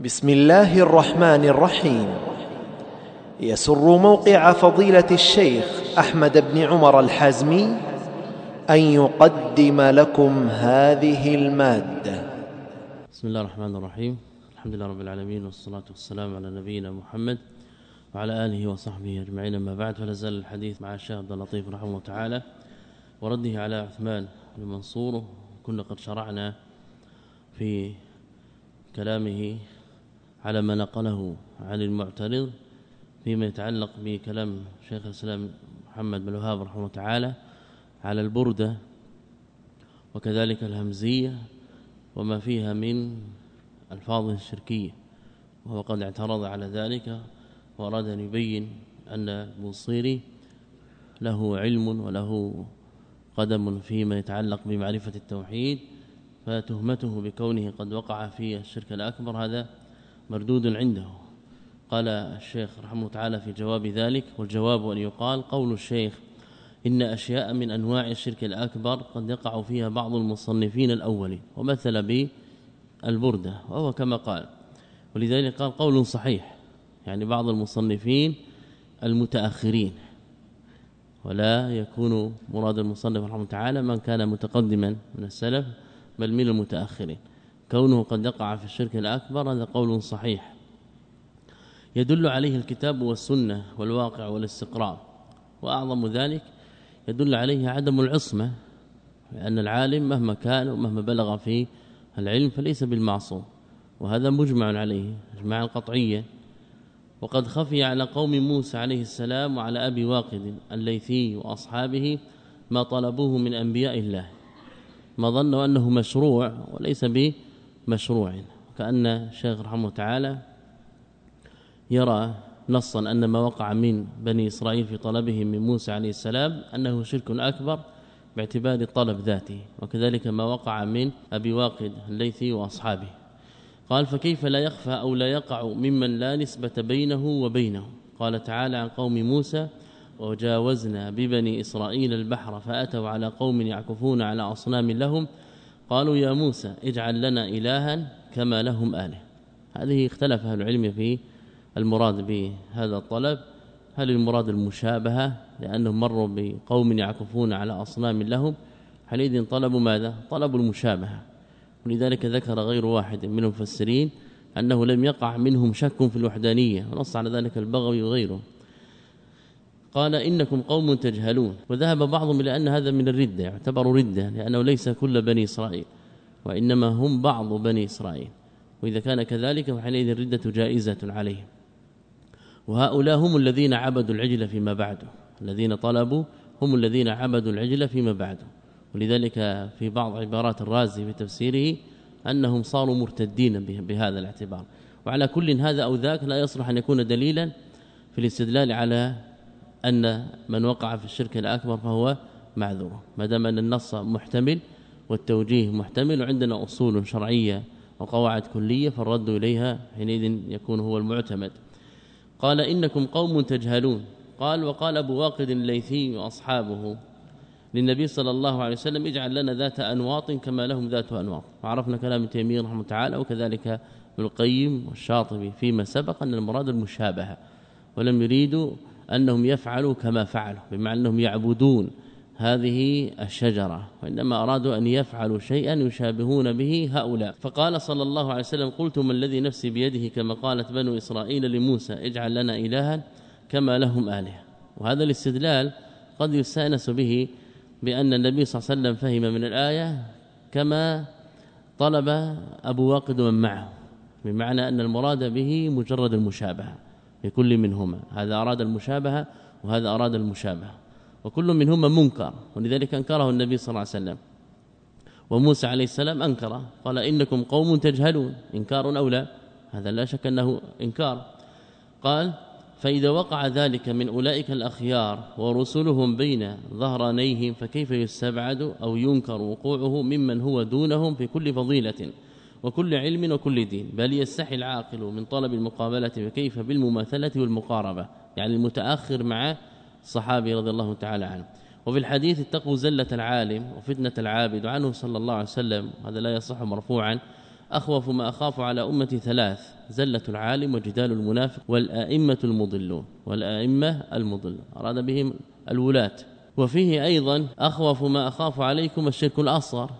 بسم الله الرحمن الرحيم. يسر موقع فضيلة الشيخ أحمد بن عمر الحازمي أن يقدم لكم هذه المادة. بسم الله الرحمن الرحيم. الحمد لله رب العالمين والصلاة والسلام على نبينا محمد وعلى آله وصحبه أجمعين. أما بعد فلا زال الحديث مع الشيخ عبد اللطيف رحمه الله تعالى ورده على عثمان بن منصور كنا قد شرعنا في كلامه على ما نقله عن المعترض فيما يتعلق بكلام شيخ الإسلام محمد بن الوهاب رحمه الله تعالى على البردة وكذلك الهمزية وما فيها من ألفاظ شركية وهو قد اعترض على ذلك وأراد أن يبين أن البوصيري له علم وله قدم فيما يتعلق بمعرفة التوحيد فتهمته بكونه قد وقع في الشرك الأكبر. هذا مردود عنده. قال الشيخ رحمه تعالى في جواب ذلك والجواب أن يقال قول الشيخ إن أشياء من أنواع الشرك الأكبر قد يقع فيها بعض المصنفين الأولين ومثل بالبردة وهو كما قال. ولذلك قال قول صحيح يعني بعض المصنفين المتأخرين. ولا يكون مراد المصنف رحمه تعالى من كان متقدما من السلف بل من المتأخرين. كونه قد يقع في الشرك الأكبر هذا قول صحيح. يدل عليه الكتاب والسنة والواقع والاستقراء وأعظم ذلك يدل عليه عدم العصمة لأن العالم مهما كان ومهما بلغ في العلم فليس بالمعصوم. وهذا مجمع عليه اجماع قطعيا وقد خفي على قوم موسى عليه السلام وعلى أبي واقد الليثي وأصحابه ما طلبوه من أنبياء الله. ما ظنوا أنه مشروع وليس بمشروع كأن الشيخ رحمه تعالى يرى نصا أن ما وقع من بني إسرائيل في طلبهم من موسى عليه السلام أنه شرك أكبر باعتبار الطلب ذاته وكذلك ما وقع من أبي واقد الليثي وأصحابه. قال فكيف لا يخفى أو لا يقع ممن لا نسبة بينه وبينه؟ قال تعالى عن قوم موسى وجاوزنا ببني إسرائيل البحر فأتوا على قوم يعكفون على أصنام لهم قالوا يا موسى اجعل لنا الها كما لهم آله. هذه اختلف أهل العلم في المراد بهذا الطلب. هل المراد المشابهة؟ لأنهم مروا بقوم يعكفون على أصنام لهم. حينئذ طلبوا ماذا؟ طلبوا المشابهة. ولذلك ذكر غير واحد من المفسرين أنه لم يقع منهم شك في الوحدانية. ونص على ذلك البغوي وغيره. قال إنكم قوم تجهلون. وذهب بعضهم إلى أن هذا من الرده يعتبر رده لأنه ليس كل بني إسرائيل وإنما هم بعض بني إسرائيل. وإذا كان كذلك فحينئذ الردة جائزة عليهم. وهؤلاء هم الذين عبدوا العجل فيما بعده الذين طلبوا هم الذين عبدوا العجل فيما بعده ولذلك في بعض عبارات الرازي في تفسيره أنهم صاروا مرتدين بهذا الاعتبار. وعلى كل هذا أو ذاك لا يصلح أن يكون دليلا في الاستدلال على أن من وقع في الشرك الأكبر فهو معذور ما دام أن النص محتمل والتوجيه محتمل وعندنا أصول شرعية وقواعد كلية فالرد إليها حينئذ يكون هو المعتمد. قال إنكم قوم تجهلون. قال وقال أبو واقد الليثي وأصحابه للنبي صلى الله عليه وسلم اجعل لنا ذات أنواط كما لهم ذات أنواط. وعرفنا كلام تيمية رحمه تعالى وكذلك ابن القيم والشاطبي فيما سبق أن المراد المشابهة ولم يريدوا أنهم يفعلوا كما فعلوا بمعنى أنهم يعبدون هذه الشجرة وإنما أرادوا أن يفعلوا شيئا يشابهون به هؤلاء. فقال صلى الله عليه وسلم قلت من الذي نفسي بيده؟ كما قالت بنو إسرائيل لموسى اجعل لنا الها كما لهم آلهة. وهذا الاستدلال قد يستأنس به بأن النبي صلى الله عليه وسلم فهم من الآية كما طلب أبو واقد ومن معه بمعنى أن المراد به مجرد المشابهة. لكل منهما. هذا أراد المشابهة وهذا أراد المشابهة. وكل منهما منكر ولذلك أنكره النبي صلى الله عليه وسلم. وموسى عليه السلام أنكره قال إنكم قوم تجهلون إنكار أو لا؟ هذا لا شك أنه إنكار. قال فإذا وقع ذلك من أولئك الأخيار ورسلهم بين ظهرانيهم فكيف يستبعد أو ينكر وقوعه ممن هو دونهم في كل فضيلة؟ وكل علم وكل دين. بل يستحي العاقل من طلب المقابلة فكيف بالمماثلة والمقاربة. يعني المتأخر مع الصحابي رضي الله تعالى عنه. وفي الحديث اتقوا زلة العالم وفتنة العابد عنه صلى الله عليه وسلم. هذا لا يصح مرفوعا. أخوف ما أخاف على أمتي ثلاث زلة العالم وجدال المنافق والآئمة المضلون. والآئمة المضلون. أراد بهم الولاة. وفيه أيضا أخوف ما أخاف عليكم الشرك الأصغر.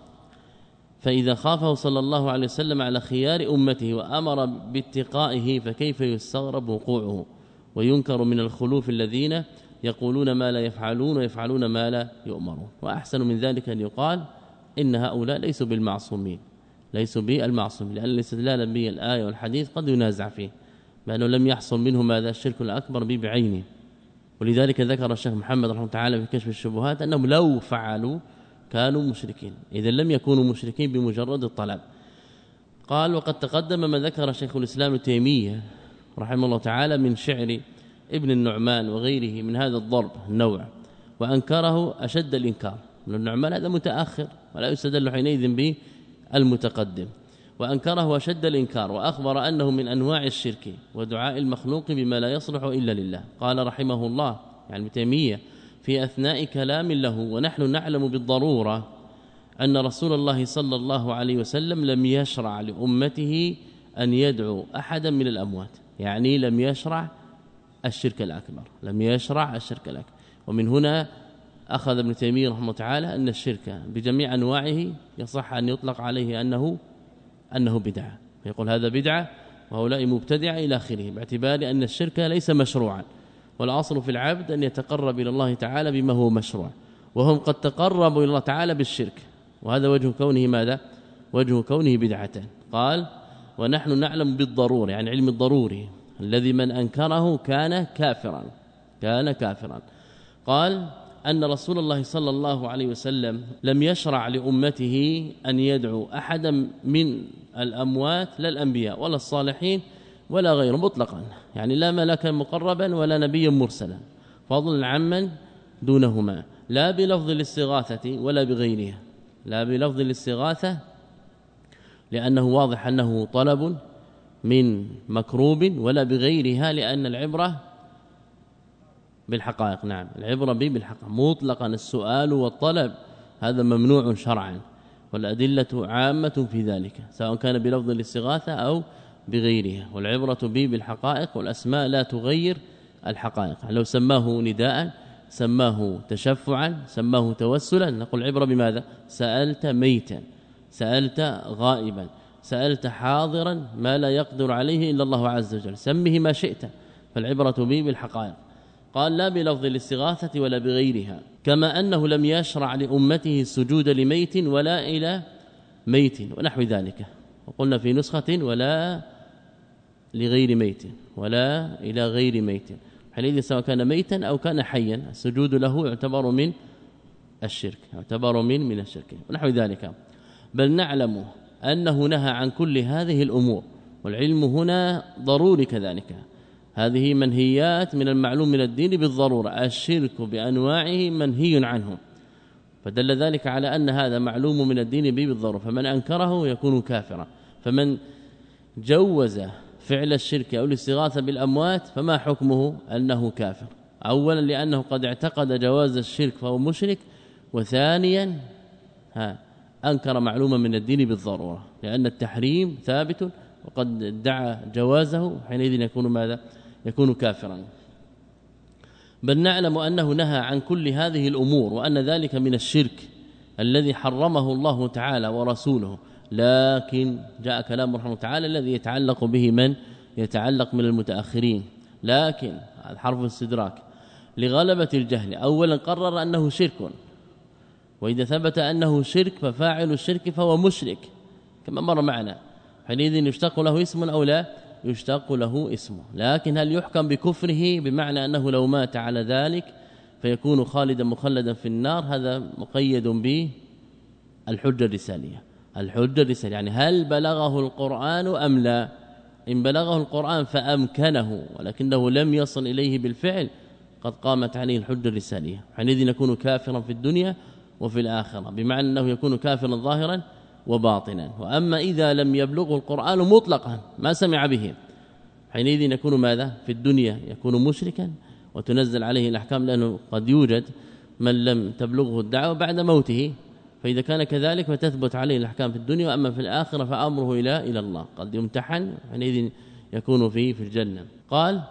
فإذا خافه صلى الله عليه وسلم على خيار أمته وأمر باتقائه فكيف يستغرب وقوعه وينكر من الخلوف الذين يقولون ما لا يفعلون ويفعلون ما لا يؤمرون. وأحسن من ذلك أن يقال إن هؤلاء ليسوا بالمعصومين ليسوا بالمعصومين لأن الاستدلال به الآية والحديث قد ينازع فيه بأنه لم يحصل منهم هذا الشرك الأكبر به بعينه ولذلك ذكر الشيخ محمد رحمه الله تعالى في كشف الشبهات أنهم لو فعلوا كانوا مشركين. اذا لم يكونوا مشركين بمجرد الطلب. قال وقد تقدم ما ذكر شيخ الإسلام تيمية رحمه الله تعالى من شعر ابن النعمان وغيره من هذا الضرب النوع وأنكره أشد الإنكار. من النعمان هذا متأخر ولا يستدل حينئذ به المتقدم وأنكره أشد الإنكار وأخبر أنه من أنواع الشرك ودعاء المخلوق بما لا يصلح إلا لله. قال رحمه الله يعني تيمية في أثناء كلام له ونحن نعلم بالضرورة أن رسول الله صلى الله عليه وسلم لم يشرع لأمته أن يدعو أحدا من الأموات. يعني لم يشرع الشرك الأكبر لم يشرع الشرك الأكبر. ومن هنا أخذ ابن تيمية رحمه الله تعالى أن الشرك بجميع أنواعه يصح أن يطلق عليه أنه أنه بدعة. يقول هذا بدعة وهؤلاء مبتدعة إلى آخره باعتبار أن الشرك ليس مشروعا. والاصل في العبد أن يتقرب إلى الله تعالى بما هو مشروع وهم قد تقربوا إلى الله تعالى بالشرك. وهذا وجه كونه ماذا؟ وجه كونه بدعة. قال ونحن نعلم بالضرور يعني علم الضروري. الذي من أنكره كان كافرا كان كافرا. قال أن رسول الله صلى الله عليه وسلم لم يشرع لأمته أن يدعو احدا من الأموات لا الأنبياء ولا الصالحين ولا غيره مطلقا. يعني لا ملكا مقربا ولا نبيا مرسلا. فضلا عمن دونهما. لا بلفظ الاستغاثة ولا بغيرها. لا بلفظ الاستغاثة لأنه واضح أنه طلب من مكروب ولا بغيرها لأن العبرة بالحقائق. نعم العبرة به بالحقائق. مطلقا السؤال والطلب هذا ممنوع شرعا. والأدلة عامة في ذلك سواء كان بلفظ الاستغاثة أو بغيرها والعبرة به بالحقائق والأسماء لا تغير الحقائق. لو سماه نداء سماه تشفعا سماه توسلا نقول عبرة بماذا؟ سألت ميتا سألت غائبا سألت حاضرا ما لا يقدر عليه إلا الله عز وجل. سمه ما شئت فالعبرة به بالحقائق. قال لا بلفظ الاستغاثة ولا بغيرها كما أنه لم يشرع لأمته السجود لميت ولا إلى ميت ونحو ذلك. وقلنا في نسخة ولا لغير ميت ولا إلى غير ميت. حينئذ سواء كان ميتا أو كان حيا السجود له يعتبر من الشرك يعتبر من من الشرك. ونحو ذلك. بل نعلم أنه نهى عن كل هذه الأمور والعلم هنا ضروري كذلك. هذه منهيات من المعلوم من الدين بالضرورة. الشرك بأنواعه منهي عنه فدل ذلك على أن هذا معلوم من الدين به بالضرورة فمن أنكره يكون كافرا. فمن جوز فعل الشرك أو الاستغاثة بالأموات فما حكمه أنه كافر. اولا لأنه قد اعتقد جواز الشرك فهو مشرك وثانيا ها أنكر معلومه من الدين بالضرورة لأن التحريم ثابت وقد ادعى جوازه حينئذ يكون ماذا؟ يكون كافرا. بل نعلم أنه نهى عن كل هذه الأمور وأن ذلك من الشرك الذي حرمه الله تعالى ورسوله. لكن جاء كلام رحمه تعالى الذي يتعلق به من؟ يتعلق من المتأخرين. لكن حرف الاستدراك لغلبة الجهل. اولا قرر أنه شرك. وإذا ثبت أنه شرك ففاعل الشرك فهو مشرك. كما مر معنا. حينئذ يشتق له اسم أو لا؟ يشتق له اسمه. لكن هل يحكم بكفره بمعنى أنه لو مات على ذلك فيكون خالدا مخلدا في النار؟ هذا مقيد به الحجة الرسالية. الحجة الرسالية يعني هل بلغه القرآن أم لا؟ إن بلغه القرآن فأمكنه ولكنه لم يصل إليه بالفعل قد قامت عليه الحجة الرسالية. حينئذ يكون كافرا في الدنيا وفي الآخرة بمعنى أنه يكون كافرا ظاهرا وباطنا. وأما إذا لم يبلغه القرآن مطلقا ما سمع به. حينئذ يكون ماذا؟ في الدنيا. يكون مشركا. وتنزل عليه الأحكام لأنه قد يوجد من لم تبلغه الدعوة بعد موته. فإذا كان كذلك فتثبت عليه الأحكام في الدنيا. وأما في الآخرة فأمره إلى إلى الله. قد يمتحن. حينئذ يكون فيه في الجنة. قال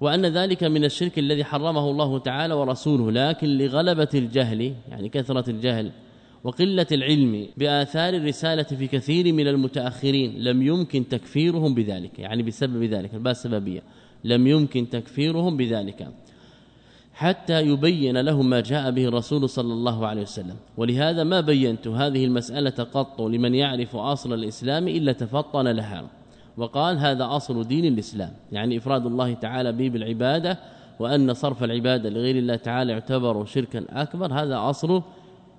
وأن ذلك من الشرك الذي حرمه الله تعالى ورسوله لكن لغلبة الجهل يعني كثرة الجهل وقلة العلم بآثار الرسالة في كثير من المتأخرين لم يمكن تكفيرهم بذلك يعني بسبب ذلك الباء السببية لم يمكن تكفيرهم بذلك حتى يبين لهم ما جاء به الرسول صلى الله عليه وسلم. ولهذا ما بينت هذه المسألة قط لمن يعرف أصل الإسلام إلا تفطن لها. وقال هذا أصل دين الإسلام يعني إفراد الله تعالى به بالعبادة وأن صرف العبادة لغير الله تعالى يعتبر شركا أكبر هذا أصل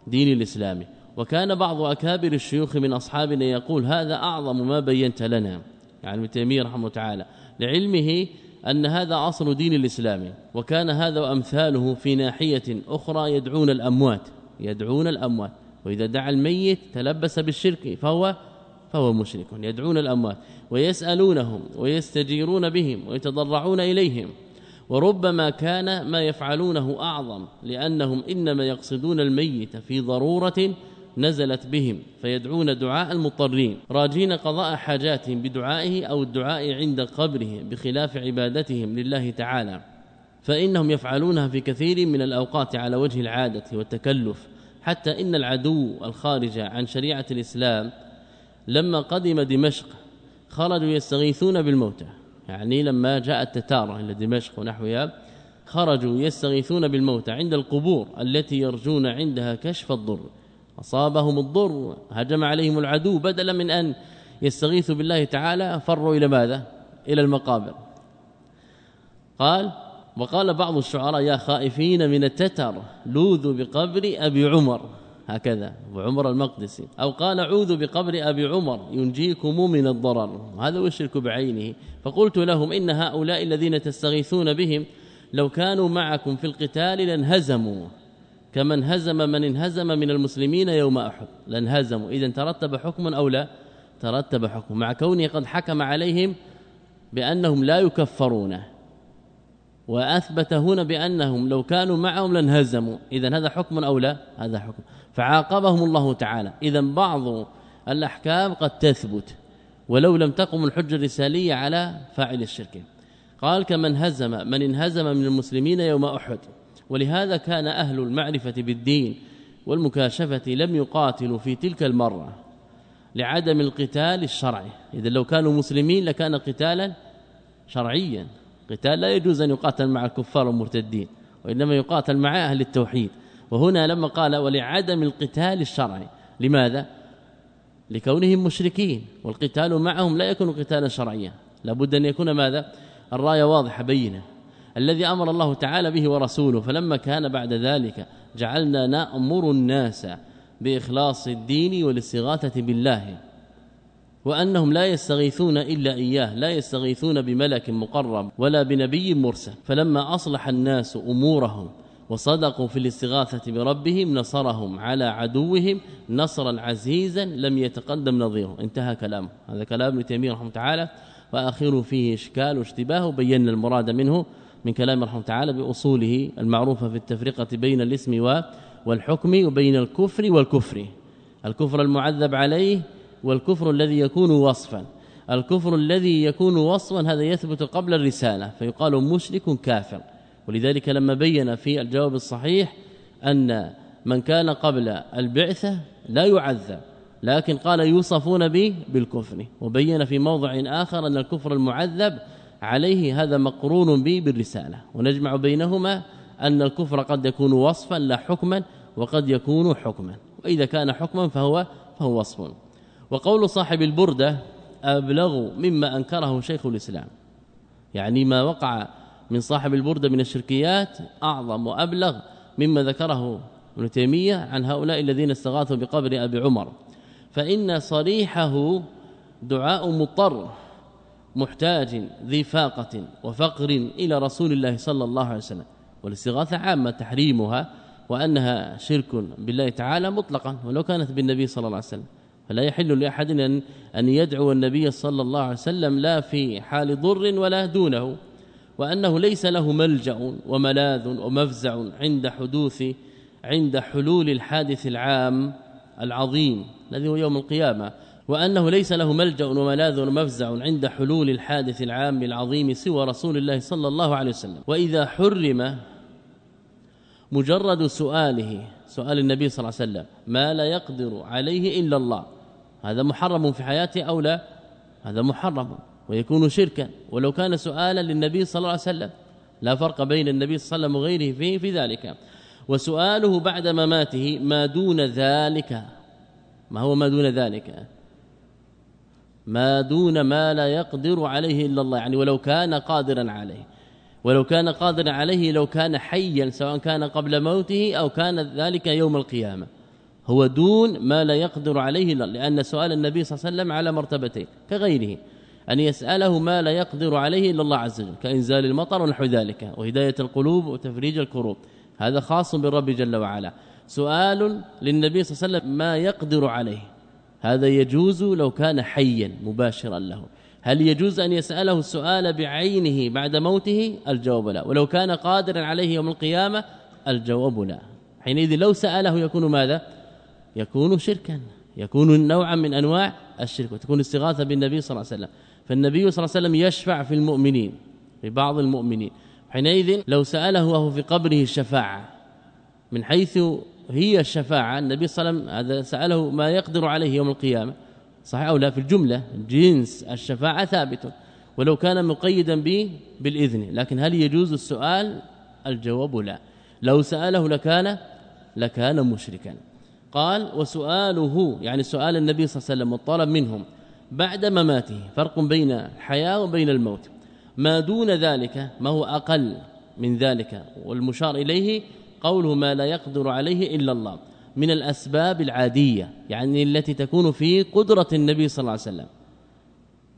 دين الإسلام. وكان بعض أكابر الشيوخ من أصحابنا يقول هذا أعظم ما بينت لنا. يعني ابن تيمية رحمه تعالى. لعلمه أن هذا أصل دين الإسلام. وكان هذا وأمثاله في ناحية أخرى يدعون الأموات. يدعون الأموات. وإذا دعا الميت تلبس بالشرك فهو فهو مشرك. يدعون الأموات. ويسألونهم ويستجيرون بهم ويتضرعون إليهم. وربما كان ما يفعلونه أعظم لأنهم إنما يقصدون الميت في ضرورة نزلت بهم فيدعون دعاء المضطرين راجين قضاء حاجاتهم بدعائه أو الدعاء عند قبره بخلاف عبادتهم لله تعالى. فإنهم يفعلونها في كثير من الأوقات على وجه العادة والتكلف حتى إن العدو الخارج عن شريعة الإسلام لما قدم دمشق خرجوا يستغيثون بالموتى. يعني لما جاء التتار إلى دمشق ونحوها خرجوا يستغيثون بالموتى عند القبور التي يرجون عندها كشف الضر. أصابهم الضر هجم عليهم العدو بدلا من أن يستغيثوا بالله تعالى فروا إلى ماذا؟ إلى المقابر. قال وقال بعض الشعراء يا خائفين من التتر لوذوا بقبر أبي عمر. هكذا وعمر المقدسي. أو قال أعوذ بقبر أبي عمر ينجيكم من الضرر. هذا هو الشرك بعينه. فقلت لهم إن هؤلاء الذين تستغيثون بهم لو كانوا معكم في القتال لانهزموا. كما انهزم من انهزم من المسلمين يوم أحد لانهزموا. اذا ترتب حكم أو لا؟ ترتب حكم. مع كونه قد حكم عليهم بأنهم لا يكفرون. وأثبت هنا بأنهم لو كانوا معهم لانهزموا. اذا هذا حكم أو لا؟ هذا حكم. فعاقبهم الله تعالى. اذا بعض الأحكام قد تثبت. ولو لم تقم الحجة الرسالية على فاعل الشرك. قال كمن هزم من انهزم من المسلمين يوم أحد. ولهذا كان أهل المعرفة بالدين والمكاشفة لم يقاتلوا في تلك المرة لعدم القتال الشرعي. اذا لو كانوا مسلمين لكان قتالا شرعيا. قتال لا يجوز أن يقاتل مع الكفار والمرتدين وإنما يقاتل مع أهل التوحيد. وهنا لما قال ولعدم القتال الشرعي لماذا؟ لكونهم مشركين والقتال معهم لا يكون قتالا شرعيا. لابد أن يكون ماذا؟ الراية واضحة بينة. الذي أمر الله تعالى به ورسوله فلما كان بعد ذلك جعلنا نأمر الناس بإخلاص الدين والاستغاثة بالله. وأنهم لا يستغيثون إلا إياه لا يستغيثون بملك مقرب ولا بنبي مرسل. فلما أصلح الناس أمورهم وصدقوا في الاستغاثة بربهم نصرهم على عدوهم نصرا عزيزا لم يتقدم نظيره. انتهى كلامه. هذا كلام ابن تيمية رحمه تعالى. واخره فيه إشكال واشتباه وبينا المراد منه من كلام رحمه تعالى بأصوله المعروفه في التفرقة بين الاسم والحكم وبين الكفر والكفر. الكفر المعذب عليه والكفر الذي يكون وصفا. الكفر الذي يكون وصفا هذا يثبت قبل الرسالة فيقال مشرك كافر. ولذلك لما بين في الجواب الصحيح أن من كان قبل البعثة لا يعذب لكن قال يوصفون به بالكفر. وبين في موضع آخر أن الكفر المعذب عليه هذا مقرون به بالرسالة. ونجمع بينهما أن الكفر قد يكون وصفا لا حكما وقد يكون حكما. وإذا كان حكما فهو فهو وصف. وقول صاحب البردة أبلغ مما أنكره شيخ الإسلام. يعني ما وقع من صاحب البردة من الشركيات أعظم وأبلغ مما ذكره ابن تيمية عن هؤلاء الذين استغاثوا بقبر أبي عمر. فإن صريحه دعاء مضطر محتاج ذي فاقة وفقر إلى رسول الله صلى الله عليه وسلم. والاستغاثة عامة تحريمها وأنها شرك بالله تعالى مطلقا ولو كانت بالنبي صلى الله عليه وسلم. فلا يحل لأحد ان أن يدعو النبي صلى الله عليه وسلم لا في حال ضر ولا دونه وأنه ليس له ملجأ وملاذ ومفزع عند حدوث عند حلول الحادث العام العظيم الذي هو يوم القيامة وأنه ليس له ملجأ وملاذ ومفزع عند حلول الحادث العام العظيم سوى رسول الله صلى الله عليه وسلم. وإذا حرم مجرد سؤاله سؤال النبي صلى الله عليه وسلم ما لا يقدر عليه إلا الله. هذا محرم في حياته أو لا؟ هذا محرم ويكون شركا. ولو كان سؤالا للنبي صلى الله عليه وسلم لا فرق بين النبي صلى الله عليه وسلم وغيره فيه في ذلك. وسؤاله بعد مماته ما دون ذلك؟ ما هو ما دون ذلك ما دون ما لا يقدر عليه إلا الله. يعني ولو كان قادرا عليه. ولو كان قادرا عليه لو كان حيا سواء كان قبل موته أو كان ذلك يوم القيامة. هو دون ما لا يقدر عليه لأن سؤال النبي صلى الله عليه وسلم على مرتبتين كغيره. أن يسأله ما لا يقدر عليه إلا الله عز وجل كإنزال المطر ونحو ذلك وهداية القلوب وتفريج الكروب. هذا خاص بالرب جل وعلا. سؤال للنبي صلى الله عليه وسلم ما يقدر عليه؟ هذا يجوز لو كان حيا مباشرا له. هل يجوز أن يسأله السؤال بعينه بعد موته؟ الجواب لا. ولو كان قادرا عليه يوم القيامة؟ الجواب لا. حينئذ لو سأله يكون ماذا؟ يكون شركا. يكون نوعا من أنواع الشرك وتكون استغاثة بالنبي صلى الله عليه وسلم. فالنبي صلى الله عليه وسلم يشفع في المؤمنين في بعض المؤمنين. حينئذ لو سأله وهو في قبره الشفاعة من حيث هي الشفاعة النبي صلى الله عليه وسلم هذا سأله ما يقدر عليه يوم القيامة. صحيح أو لا؟ في الجملة جنس الشفاعة ثابت. ولو كان مقيدا به بالإذن. لكن هل يجوز السؤال؟ الجواب لا. لو سأله لكان لكان مشركا. قال وسؤاله يعني سؤال النبي صلى الله عليه وسلم والطلب منهم بعد مماته فرق بين الحياة وبين الموت ما دون ذلك ما هو أقل من ذلك والمشار إليه قوله ما لا يقدر عليه إلا الله من الأسباب العادية يعني التي تكون في قدرة النبي صلى الله عليه وسلم.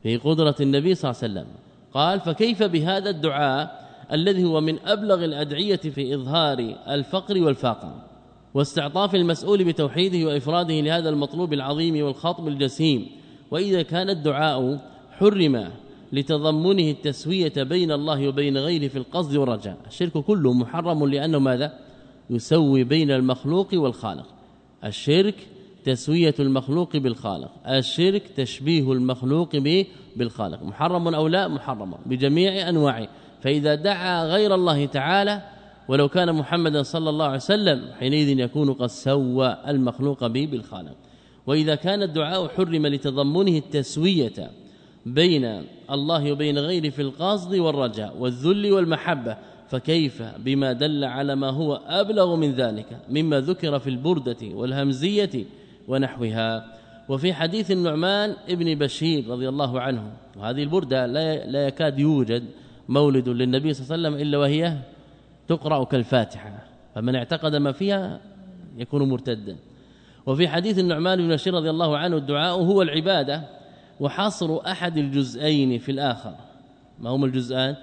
في قدرة النبي صلى الله عليه وسلم. قال فكيف بهذا الدعاء الذي هو من أبلغ الأدعية في إظهار الفقر والفاقة؟ واستعطاف المسؤول بتوحيده وإفراده لهذا المطلوب العظيم والخطب الجسيم. وإذا كان الدعاء حرم لتضمنه التسوية بين الله وبين غيره في القصد والرجاء. الشرك كله محرم لأنه ماذا؟ يسوي بين المخلوق والخالق. الشرك تسوية المخلوق بالخالق. الشرك تشبيه المخلوق بالخالق. محرم أو لا؟ محرم. بجميع أنواعه. فإذا دعا غير الله تعالى ولو كان محمدا صلى الله عليه وسلم حينئذ يكون قد سوى المخلوق به بالخالق. وإذا كان الدعاء حرم لتضمنه التسوية بين الله وبين غيره في القصد والرجاء والذل والمحبة فكيف بما دل على ما هو أبلغ من ذلك مما ذكر في البردة والهمزية ونحوها؟ وفي حديث النعمان ابن بشير رضي الله عنه وهذه البردة لا لا يكاد يوجد مولد للنبي صلى الله عليه وسلم إلا وهي تقرأ كالفاتحة فمن اعتقد ما فيها يكون مرتدا. وفي حديث النعمان بن بشير رضي الله عنه الدعاء هو العبادة وحصر أحد الجزئين في الآخر. ما هما الجزئان؟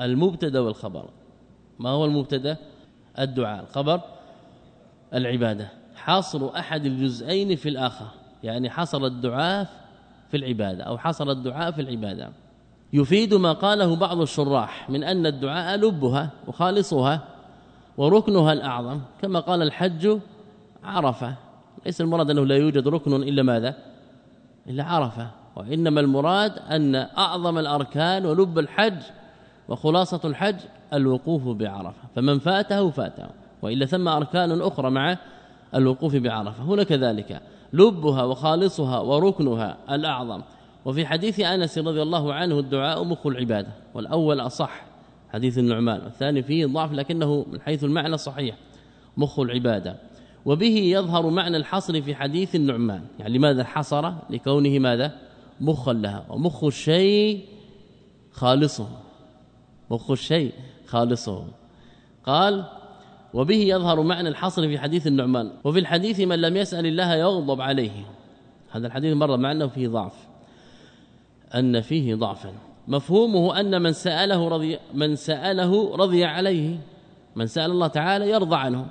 المبتدأ والخبر. ما هو المبتدأ؟ الدعاء. الخبر العبادة. حصر أحد الجزئين في الآخر يعني حصر الدعاء في العبادة أو حصر الدعاء في العبادة. يفيد ما قاله بعض الشراح من أن الدعاء لبها وخالصها وركنها الأعظم كما قال الحج عرفة. ليس المراد أنه لا يوجد ركن إلا ماذا؟ إلا عرفة. وإنما المراد أن أعظم الأركان ولب الحج وخلاصة الحج الوقوف بعرفة. فمن فاته فاته وإلا ثم أركان أخرى مع الوقوف بعرفة. هنا كذلك لبها وخالصها وركنها الأعظم. وفي حديث أنس رضي الله عنه الدعاء مخ العبادة والأول أصح حديث النعمان والثاني فيه ضعف لكنه من حيث المعنى صحيح مخ العبادة. وبه يظهر معنى الحصر في حديث النعمان يعني لماذا حصر؟ لكونه ماذا؟ مخا لها ومخ الشيء خالصه مخ الشيء خالصه. قال وبه يظهر معنى الحصر في حديث النعمان وفي الحديث من لم يسأل الله يغضب عليه. هذا الحديث مره معناه فيه ضعف. أن فيه ضعفا. مفهومه أن من سأله رضي من سأله رضي عليه من سأل الله تعالى يرضى عنه.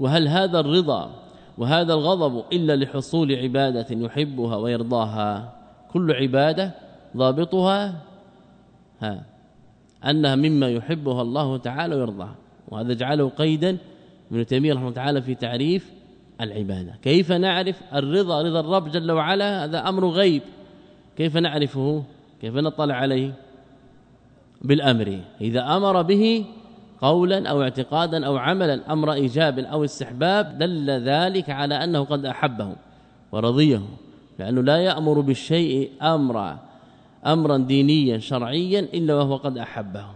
وهل هذا الرضا وهذا الغضب إلا لحصول عبادة يحبها ويرضاها؟ كل عبادة ضابطها ها أنها مما يحبها الله تعالى ويرضاها وهذا جعله قيدا ابن تيمية رحمه الله تعالى في تعريف العبادة. كيف نعرف الرضا رضا الرب جل وعلا؟ هذا أمر غيب. كيف نعرفه؟ كيف نطلع عليه؟ بالأمر. إذا أمر به قولا أو اعتقادا أو عملا أمر إيجاب أو استحباب دل ذلك على أنه قد أحبه ورضيه. لأنه لا يأمر بالشيء أمرا امرا دينيا شرعيا إلا وهو قد أحبه.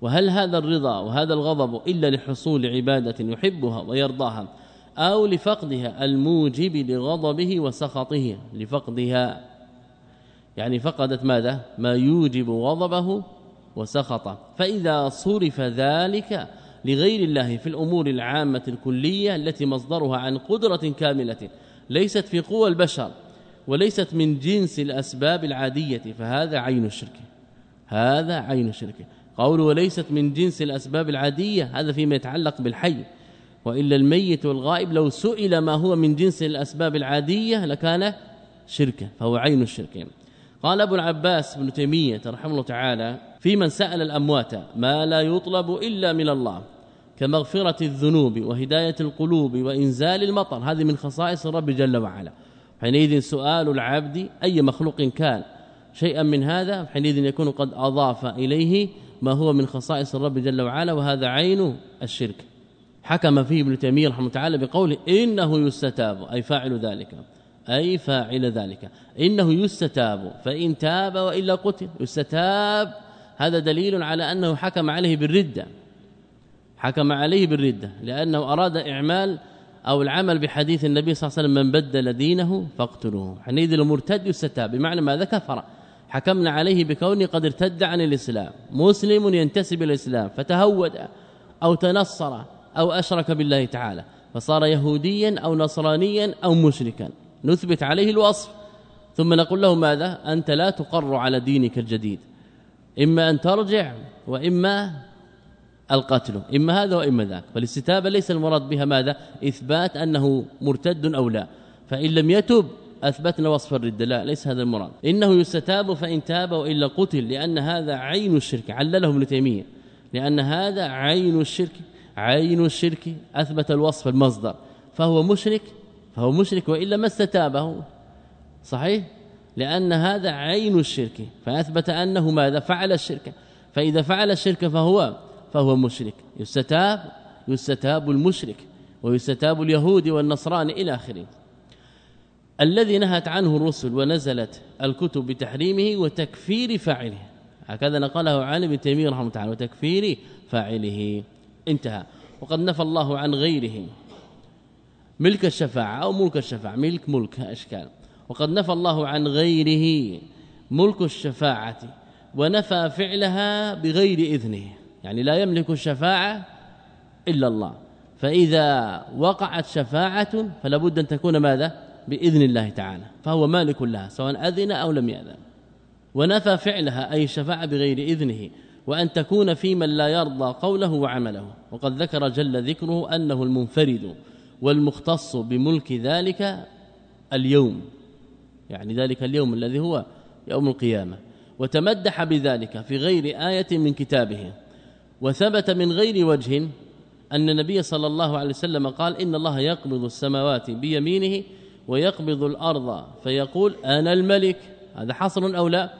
وهل هذا الرضا وهذا الغضب إلا لحصول عبادة يحبها ويرضاها أو لفقدها الموجب لغضبه وسخطه؟ لفقدها. يعني فقدت ماذا؟ ما يوجب غضبه وسخطه فإذا صرف ذلك لغير الله في الأمور العامة الكلية التي مصدرها عن قدرة كاملة ليست في قوى البشر وليست من جنس الأسباب العادية فهذا عين الشرك. هذا عين الشرك. قول وليست من جنس الأسباب العادية هذا فيما يتعلق بالحي. وإلا الميت والغائب لو سئل ما هو من جنس الأسباب العادية لكان شركا فهو عين الشرك. قال أبو العباس بن تيمية رحمه الله تعالى في من سأل الأموات ما لا يطلب إلا من الله كمغفرة الذنوب وهداية القلوب وإنزال المطر. هذه من خصائص الرب جل وعلا. حينئذ سؤال العبد أي مخلوق كان؟ شيئا من هذا حينئذ يكون قد أضاف إليه ما هو من خصائص الرب جل وعلا وهذا عين الشرك. حكم فيه ابن تيمية رحمه الله تعالى بقوله إنه يستتاب أي فاعل ذلك. أي فاعل ذلك. إنه يستتاب فإن تاب وإلا قتل. يستتاب هذا دليل على أنه حكم عليه بالردة. حكم عليه بالردة لأنه أراد إعمال أو العمل بحديث النبي صلى الله عليه وسلم من بدل دينه فاقتلوه. حينئذ المرتد يستتاب بمعنى ماذا؟ كفر. حكمنا عليه بكونه قد ارتد عن الإسلام. مسلم ينتسب إلى الإسلام فتهود أو تنصر أو أشرك بالله تعالى فصار يهوديا أو نصرانيا أو مشركا. نثبت عليه الوصف. ثم نقول له ماذا؟ أنت لا تقر على دينك الجديد. إما أن ترجع وإما القتل. إما هذا وإما ذاك. فالاستتابة ليس المراد بها ماذا؟ إثبات أنه مرتد أو لا. فإن لم يتب أثبتنا وصف الرده لا ليس هذا المراد. إنه يستتاب فإن تاب وإلا قتل. لأن هذا عين الشرك. علله ابن تيمية. لأن هذا عين الشرك. عين الشرك أثبت الوصف المصدر. فهو مشرك فهو مشرك وإلا ما استتابه. صحيح؟ لأن هذا عين الشرك فأثبت أنه ماذا؟ فعل الشرك. فإذا فعل الشرك فهو فهو مشرك. يستتاب يستتاب المشرك ويستتاب اليهود والنصراني إلى آخره. الذي نهت عنه الرسل ونزلت الكتب بتحريمه وتكفير فاعله. هكذا نقله عن ابن تيمية رحمه الله وتكفير فاعله. انتهى. وقد نفى الله عن غيره. ملك الشفاعة أو ملك الشفاعة ملك ملك اشكال وقد نفى الله عن غيره ملك الشفاعة ونفى فعلها بغير إذنه يعني لا يملك الشفاعة إلا الله. فإذا وقعت شفاعة فلا بد أن تكون ماذا؟ بإذن الله تعالى فهو مالك لها سواء أذن أو لم يأذن. ونفى فعلها أي الشفاعة بغير إذنه وأن تكون في من لا يرضى قوله وعمله. وقد ذكر جل ذكره أنه المنفرد. والمختص بملك ذلك اليوم يعني ذلك اليوم الذي هو يوم القيامة. وتمدح بذلك في غير آية من كتابه. وثبت من غير وجه أن النبي صلى الله عليه وسلم قال إن الله يقبض السماوات بيمينه ويقبض الأرض. فيقول أنا الملك. هذا حصر أو لا؟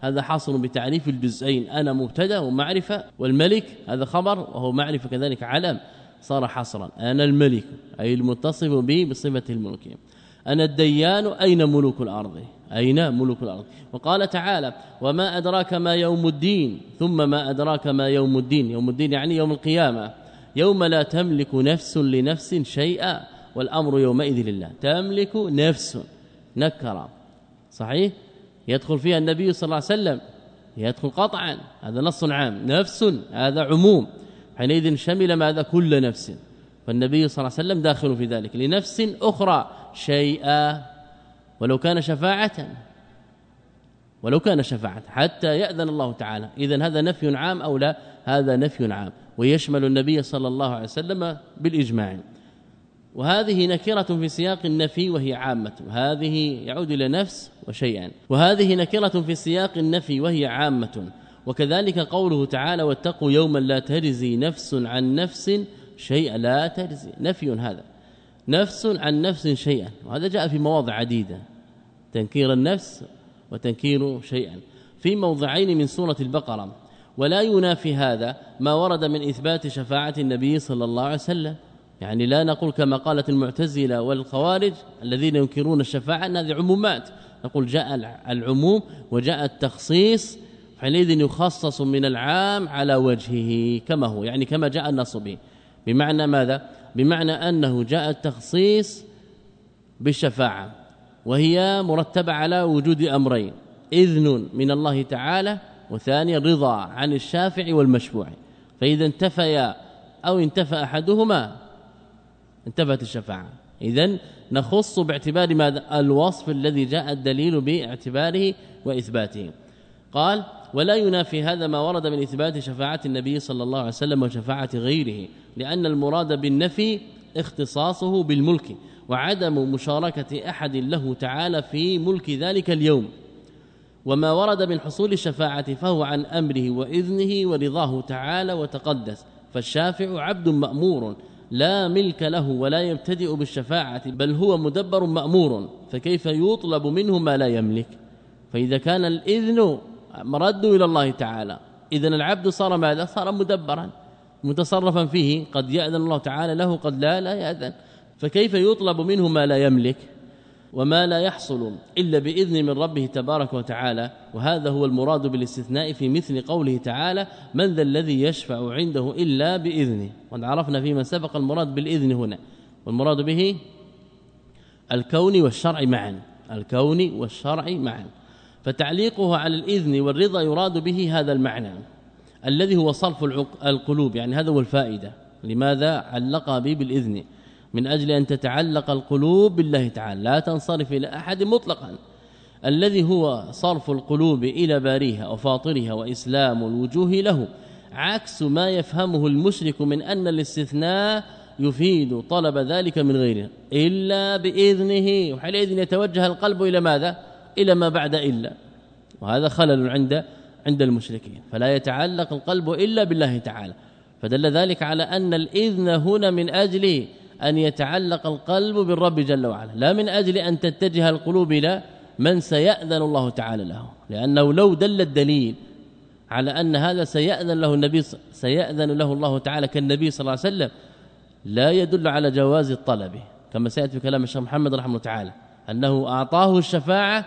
هذا حصر بتعريف الجزئين أنا مبتدأ ومعرفة والملك هذا خبر وهو معرفة كذلك علم. صار حصرا. أنا الملك أي المتصف به بصفة الملك. أنا الديان أين ملوك الأرض؟ أين ملوك الأرض؟ وقال تعالى وما أدراك ما يوم الدين ثم ما أدراك ما يوم الدين. يوم الدين يعني يوم القيامة. يوم لا تملك نفس لنفس شيئا والأمر يومئذ لله. تملك نفس. نكره صحيح؟ يدخل فيها النبي صلى الله عليه وسلم. يدخل قطعا. هذا نص عام. نفس. هذا عموم. حينئذ شمل ماذا؟ كل نفس. فالنبي صلى الله عليه وسلم داخل في ذلك. لنفس أخرى شيئا ولو كان شفاعة. ولو كان شفاعة حتى يأذن الله تعالى. إذا هذا نفي عام أو لا؟ هذا نفي عام. ويشمل النبي صلى الله عليه وسلم بالإجماع. وهذه نكرة في سياق النفي وهي عامة. هذه يعود إلى نفس وشيئا. وهذه نكرة في سياق النفي وهي عامة. وكذلك قوله تعالى واتقوا يوما لا تجزي نفس عن نفس شيئا لا تجزي. نفي هذا. نفس عن نفس شيئا. وهذا جاء في مواضع عديدة. تنكير النفس وتنكير شيئا. في موضعين من سورة البقرة. ولا ينافي هذا ما ورد من إثبات شفاعة النبي صلى الله عليه وسلم. يعني لا نقول كما قالت المعتزلة والخوارج الذين ينكرون الشفاعة ان هذه عمومات. نقول جاء العموم وجاء التخصيص حينئذ يخصص من العام على وجهه كما هو يعني كما جاء النص به. بمعنى ماذا؟ بمعنى أنه جاء التخصيص بالشفاعة وهي مرتبة على وجود أمرين إذن من الله تعالى وثانيا رضا عن الشافع والمشفوع. فإذا انتفيا أو انتفى أحدهما انتفت الشفاعة. اذا نخص باعتبار ماذا؟ الوصف الذي جاء الدليل باعتباره وإثباته. قال ولا ينافي هذا ما ورد من إثبات شفاعة النبي صلى الله عليه وسلم وشفاعة غيره لأن المراد بالنفي اختصاصه بالملك وعدم مشاركة أحد له تعالى في ملك ذلك اليوم. وما ورد من حصول الشفاعة فهو عن أمره وإذنه ورضاه تعالى وتقدس فالشافع عبد مأمور لا ملك له ولا يبتدئ بالشفاعة بل هو مدبر مأمور فكيف يطلب منه ما لا يملك؟ فإذا كان الإذن مرد إلى الله تعالى. اذا العبد صار ماذا؟ صار مدبرا. متصرفا فيه. قد يأذن الله تعالى له قد لا لا يأذن. فكيف يطلب منه ما لا يملك وما لا يحصل إلا بإذن من ربه تبارك وتعالى؟ وهذا هو المراد بالاستثناء في مثل قوله تعالى من ذا الذي يشفع عنده إلا بإذنه وقد عرفنا فيما سبق المراد بالإذن هنا. والمراد به الكون والشرع معا. الكون والشرع معا. فتعليقه على الإذن والرضا يراد به هذا المعنى الذي هو صرف القلوب يعني هذا هو الفائدة. لماذا؟ علق به بالإذن. من أجل أن تتعلق القلوب بالله تعالى. لا تنصرف إلى أحد مطلقا. الذي هو صرف القلوب إلى باريها وفاطرها وإسلام الوجوه له عكس ما يفهمه المشرك من أن الاستثناء يفيد طلب ذلك من غيره. إلا بإذنه. وحينئذ يتوجه القلب إلى ماذا؟ إلى ما بعد إلا. وهذا خلل عند عند المشركين. فلا يتعلق القلب إلا بالله تعالى. فدل ذلك على أن الإذن هنا من أجل أن يتعلق القلب بالرب جل وعلا. لا من أجل أن تتجه القلوب إلى من سيأذن الله تعالى له. لأنه لو دل الدليل على أن هذا سيأذن له النبي سيأذن له الله تعالى كالنبي صلى الله عليه وسلم لا يدل على جواز الطلب. كما سيأتي في كلام الشيخ محمد رحمه الله تعالى أنه أعطاه الشفاعة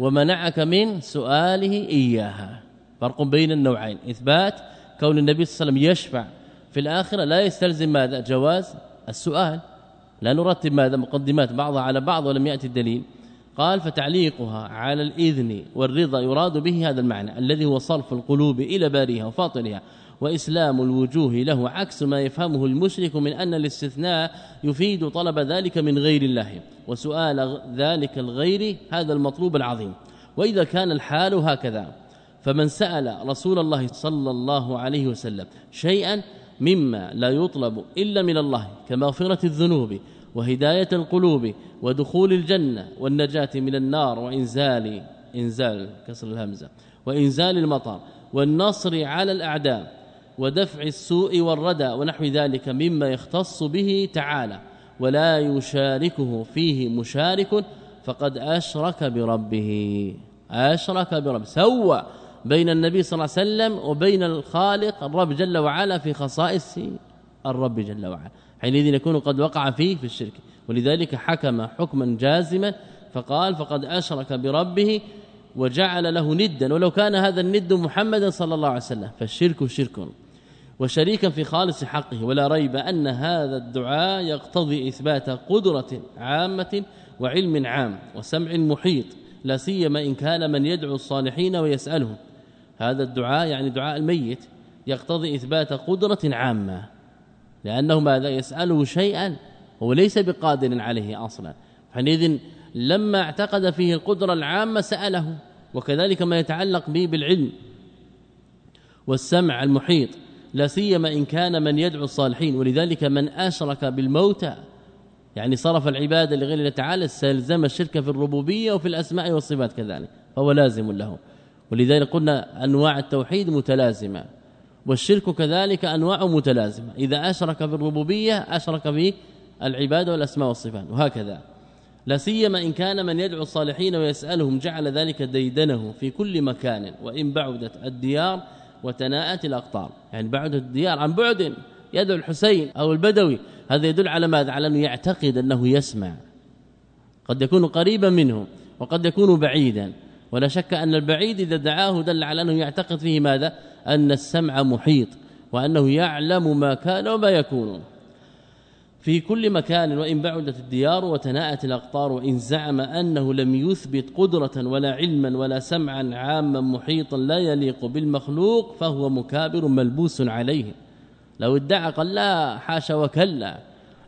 ومنعك من سؤاله إياها. فرق بين النوعين. إثبات كون النبي صلى الله عليه وسلم يشفع في الآخرة لا يستلزم ماذا؟ جواز السؤال. لا نرتب ماذا؟ مقدمات بعضها على بعض ولم يأتي الدليل. قال فتعليقها على الإذن والرضا يراد به هذا المعنى الذي هو صرف القلوب إلى باريها وفاطرها وإسلام الوجوه له عكس ما يفهمه المشرك من أن الاستثناء يفيد طلب ذلك من غير الله. وسؤال ذلك الغير هذا المطلوب العظيم. وإذا كان الحال هكذا فمن سأل رسول الله صلى الله عليه وسلم شيئا مما لا يطلب إلا من الله كمغفرة الذنوب وهداية القلوب ودخول الجنة والنجاة من النار وإنزال إنزال كسر الهمزة وإنزال المطر والنصر على الأعداء ودفع السوء والردى ونحو ذلك مما يختص به تعالى ولا يشاركه فيه مشارك فقد أشرك بربه. أشرك بربه سوى بين النبي صلى الله عليه وسلم وبين الخالق الرب جل وعلا في خصائص الرب جل وعلا. حينئذ يكون قد وقع فيه في الشرك ولذلك حكم حكما جازما فقال فقد أشرك بربه وجعل له ندا ولو كان هذا الند محمدا صلى الله عليه وسلم فالشرك شرك. وشريكا في خالص حقه ولا ريب أن هذا الدعاء يقتضي إثبات قدرة عامة وعلم عام وسمع محيط لا سيما إن كان من يدعو الصالحين ويسألهم. هذا الدعاء يعني دعاء الميت يقتضي إثبات قدرة عامة لأنه ماذا؟ يسأله شيئا هو ليس بقادر عليه أصلا. حينئذ لما اعتقد فيه القدرة العامة سأله وكذلك ما يتعلق به بالعلم والسمع المحيط. لا سيما إن كان من يدعو الصالحين ولذلك من أشرك بالموتى يعني صرف العبادة لغير الله تعالى استلزم الشرك في الربوبية وفي الأسماء والصفات كذلك فهو لازم له. ولذلك قلنا أنواع التوحيد متلازمة والشرك كذلك أنواع متلازمة. إذا أشرك في الربوبية أشرك في العبادة والأسماء والصفات وهكذا. لا سيما إن كان من يدعو الصالحين ويسألهم جعل ذلك ديدنه في كل مكان وإن بعدت الديار وتناءت الأقطار. يعني بعدت الديار عن بعد يدعو الحسين أو البدوي هذا يدل على ماذا؟ على أنه يعتقد أنه يسمع. قد يكون قريبا منه وقد يكون بعيدا. ولا شك أن البعيد إذا دعاه دل على أنه يعتقد فيه ماذا؟ أن السمع محيط وأنه يعلم ما كان وما يكون. في كل مكان وإن بعدت الديار وتناءت الأقطار وإن زعم أنه لم يثبت قدرة ولا علما ولا سمعا عاما محيطا لا يليق بالمخلوق فهو مكابر ملبوس عليه. لو ادعى قال لا حاشا وكلا.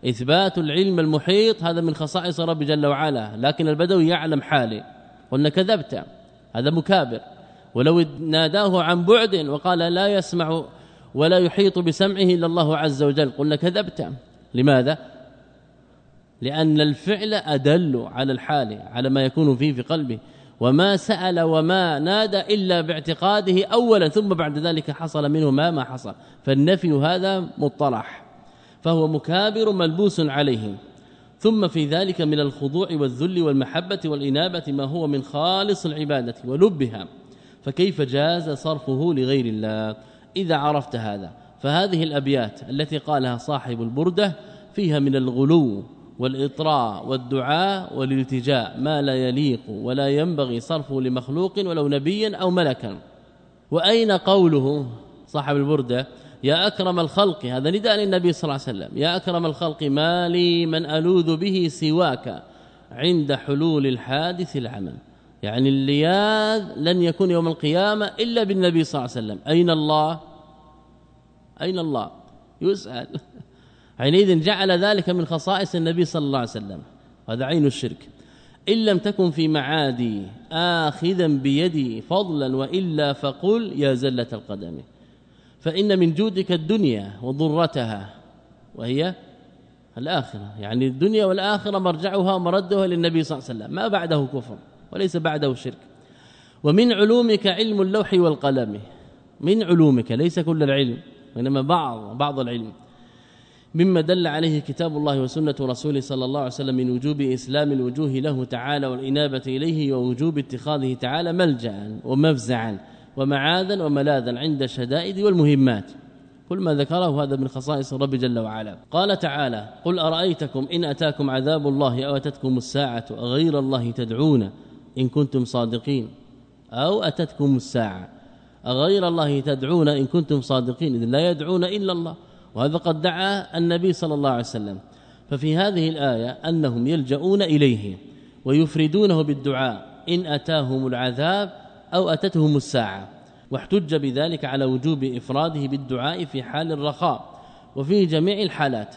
إثبات العلم المحيط هذا من خصائص رب جل وعلا. لكن البدوي يعلم حالي. قلنا كذبت. هذا مكابر. ولو ناداه عن بعد وقال لا يسمع ولا يحيط بسمعه إلا الله عز وجل قلنا كذبت. لماذا؟ لأن الفعل أدل على الحال على ما يكون فيه في قلبه. وما سأل وما نادى إلا باعتقاده أولا ثم بعد ذلك حصل منه ما ما حصل. فالنفي هذا مطرح فهو مكابر ملبوس عليه. ثم في ذلك من الخضوع والذل والمحبة والإنابة ما هو من خالص العبادة ولبها. فكيف جاز صرفه لغير الله؟ إذا عرفت هذا. فهذه الأبيات التي قالها صاحب البردة فيها من الغلو والإطراء والدعاء والالتجاء ما لا يليق ولا ينبغي صرفه لمخلوق ولو نبيا أو ملكا. وأين قوله صاحب البردة؟ يا أكرم الخلق هذا نداء للنبي صلى الله عليه وسلم. يا أكرم الخلق ما لي من ألوذ به سواك عند حلول الحادث العمل. يعني اللياذ لن يكون يوم القيامة إلا بالنبي صلى الله عليه وسلم. أين الله؟ أين الله؟ يسأل. حينئذ جعل ذلك من خصائص النبي صلى الله عليه وسلم. هذا عين الشرك. إن لم تكن في معادي آخذا بيدي فضلا وإلا فقل يا زلة القدم. فإن من جودك الدنيا وضرتها وهي الآخرة. يعني الدنيا والآخرة مرجعها ومردها للنبي صلى الله عليه وسلم. ما بعده كفر وليس بعده شرك. ومن علومك علم اللوح والقلم. من علومك؟ ليس كل العلم. وإنما بعض بعض العلم. مما دل عليه كتاب الله وسنة رسوله صلى الله عليه وسلم من وجوب إسلام الوجوه له تعالى والإنابة إليه ووجوب اتخاذه تعالى ملجأ ومفزعا ومعاذا وملاذا عند الشدائد والمهمات. كل ما ذكره هذا من خصائص رب جل وعلا. قال تعالى قل أرأيتكم إن أتاكم عذاب الله أو أتتكم الساعة أغير الله تدعون إن كنتم صادقين أو أتتكم الساعة أغير الله تدعون إن كنتم صادقين إذن لا يدعون إلا الله. وهذا قد دعا النبي صلى الله عليه وسلم. ففي هذه الآية أنهم يلجؤون إليه ويفردونه بالدعاء إن أتاهم العذاب أو أتتهم الساعة. واحتج بذلك على وجوب إفراده بالدعاء في حال الرخاء وفي جميع الحالات.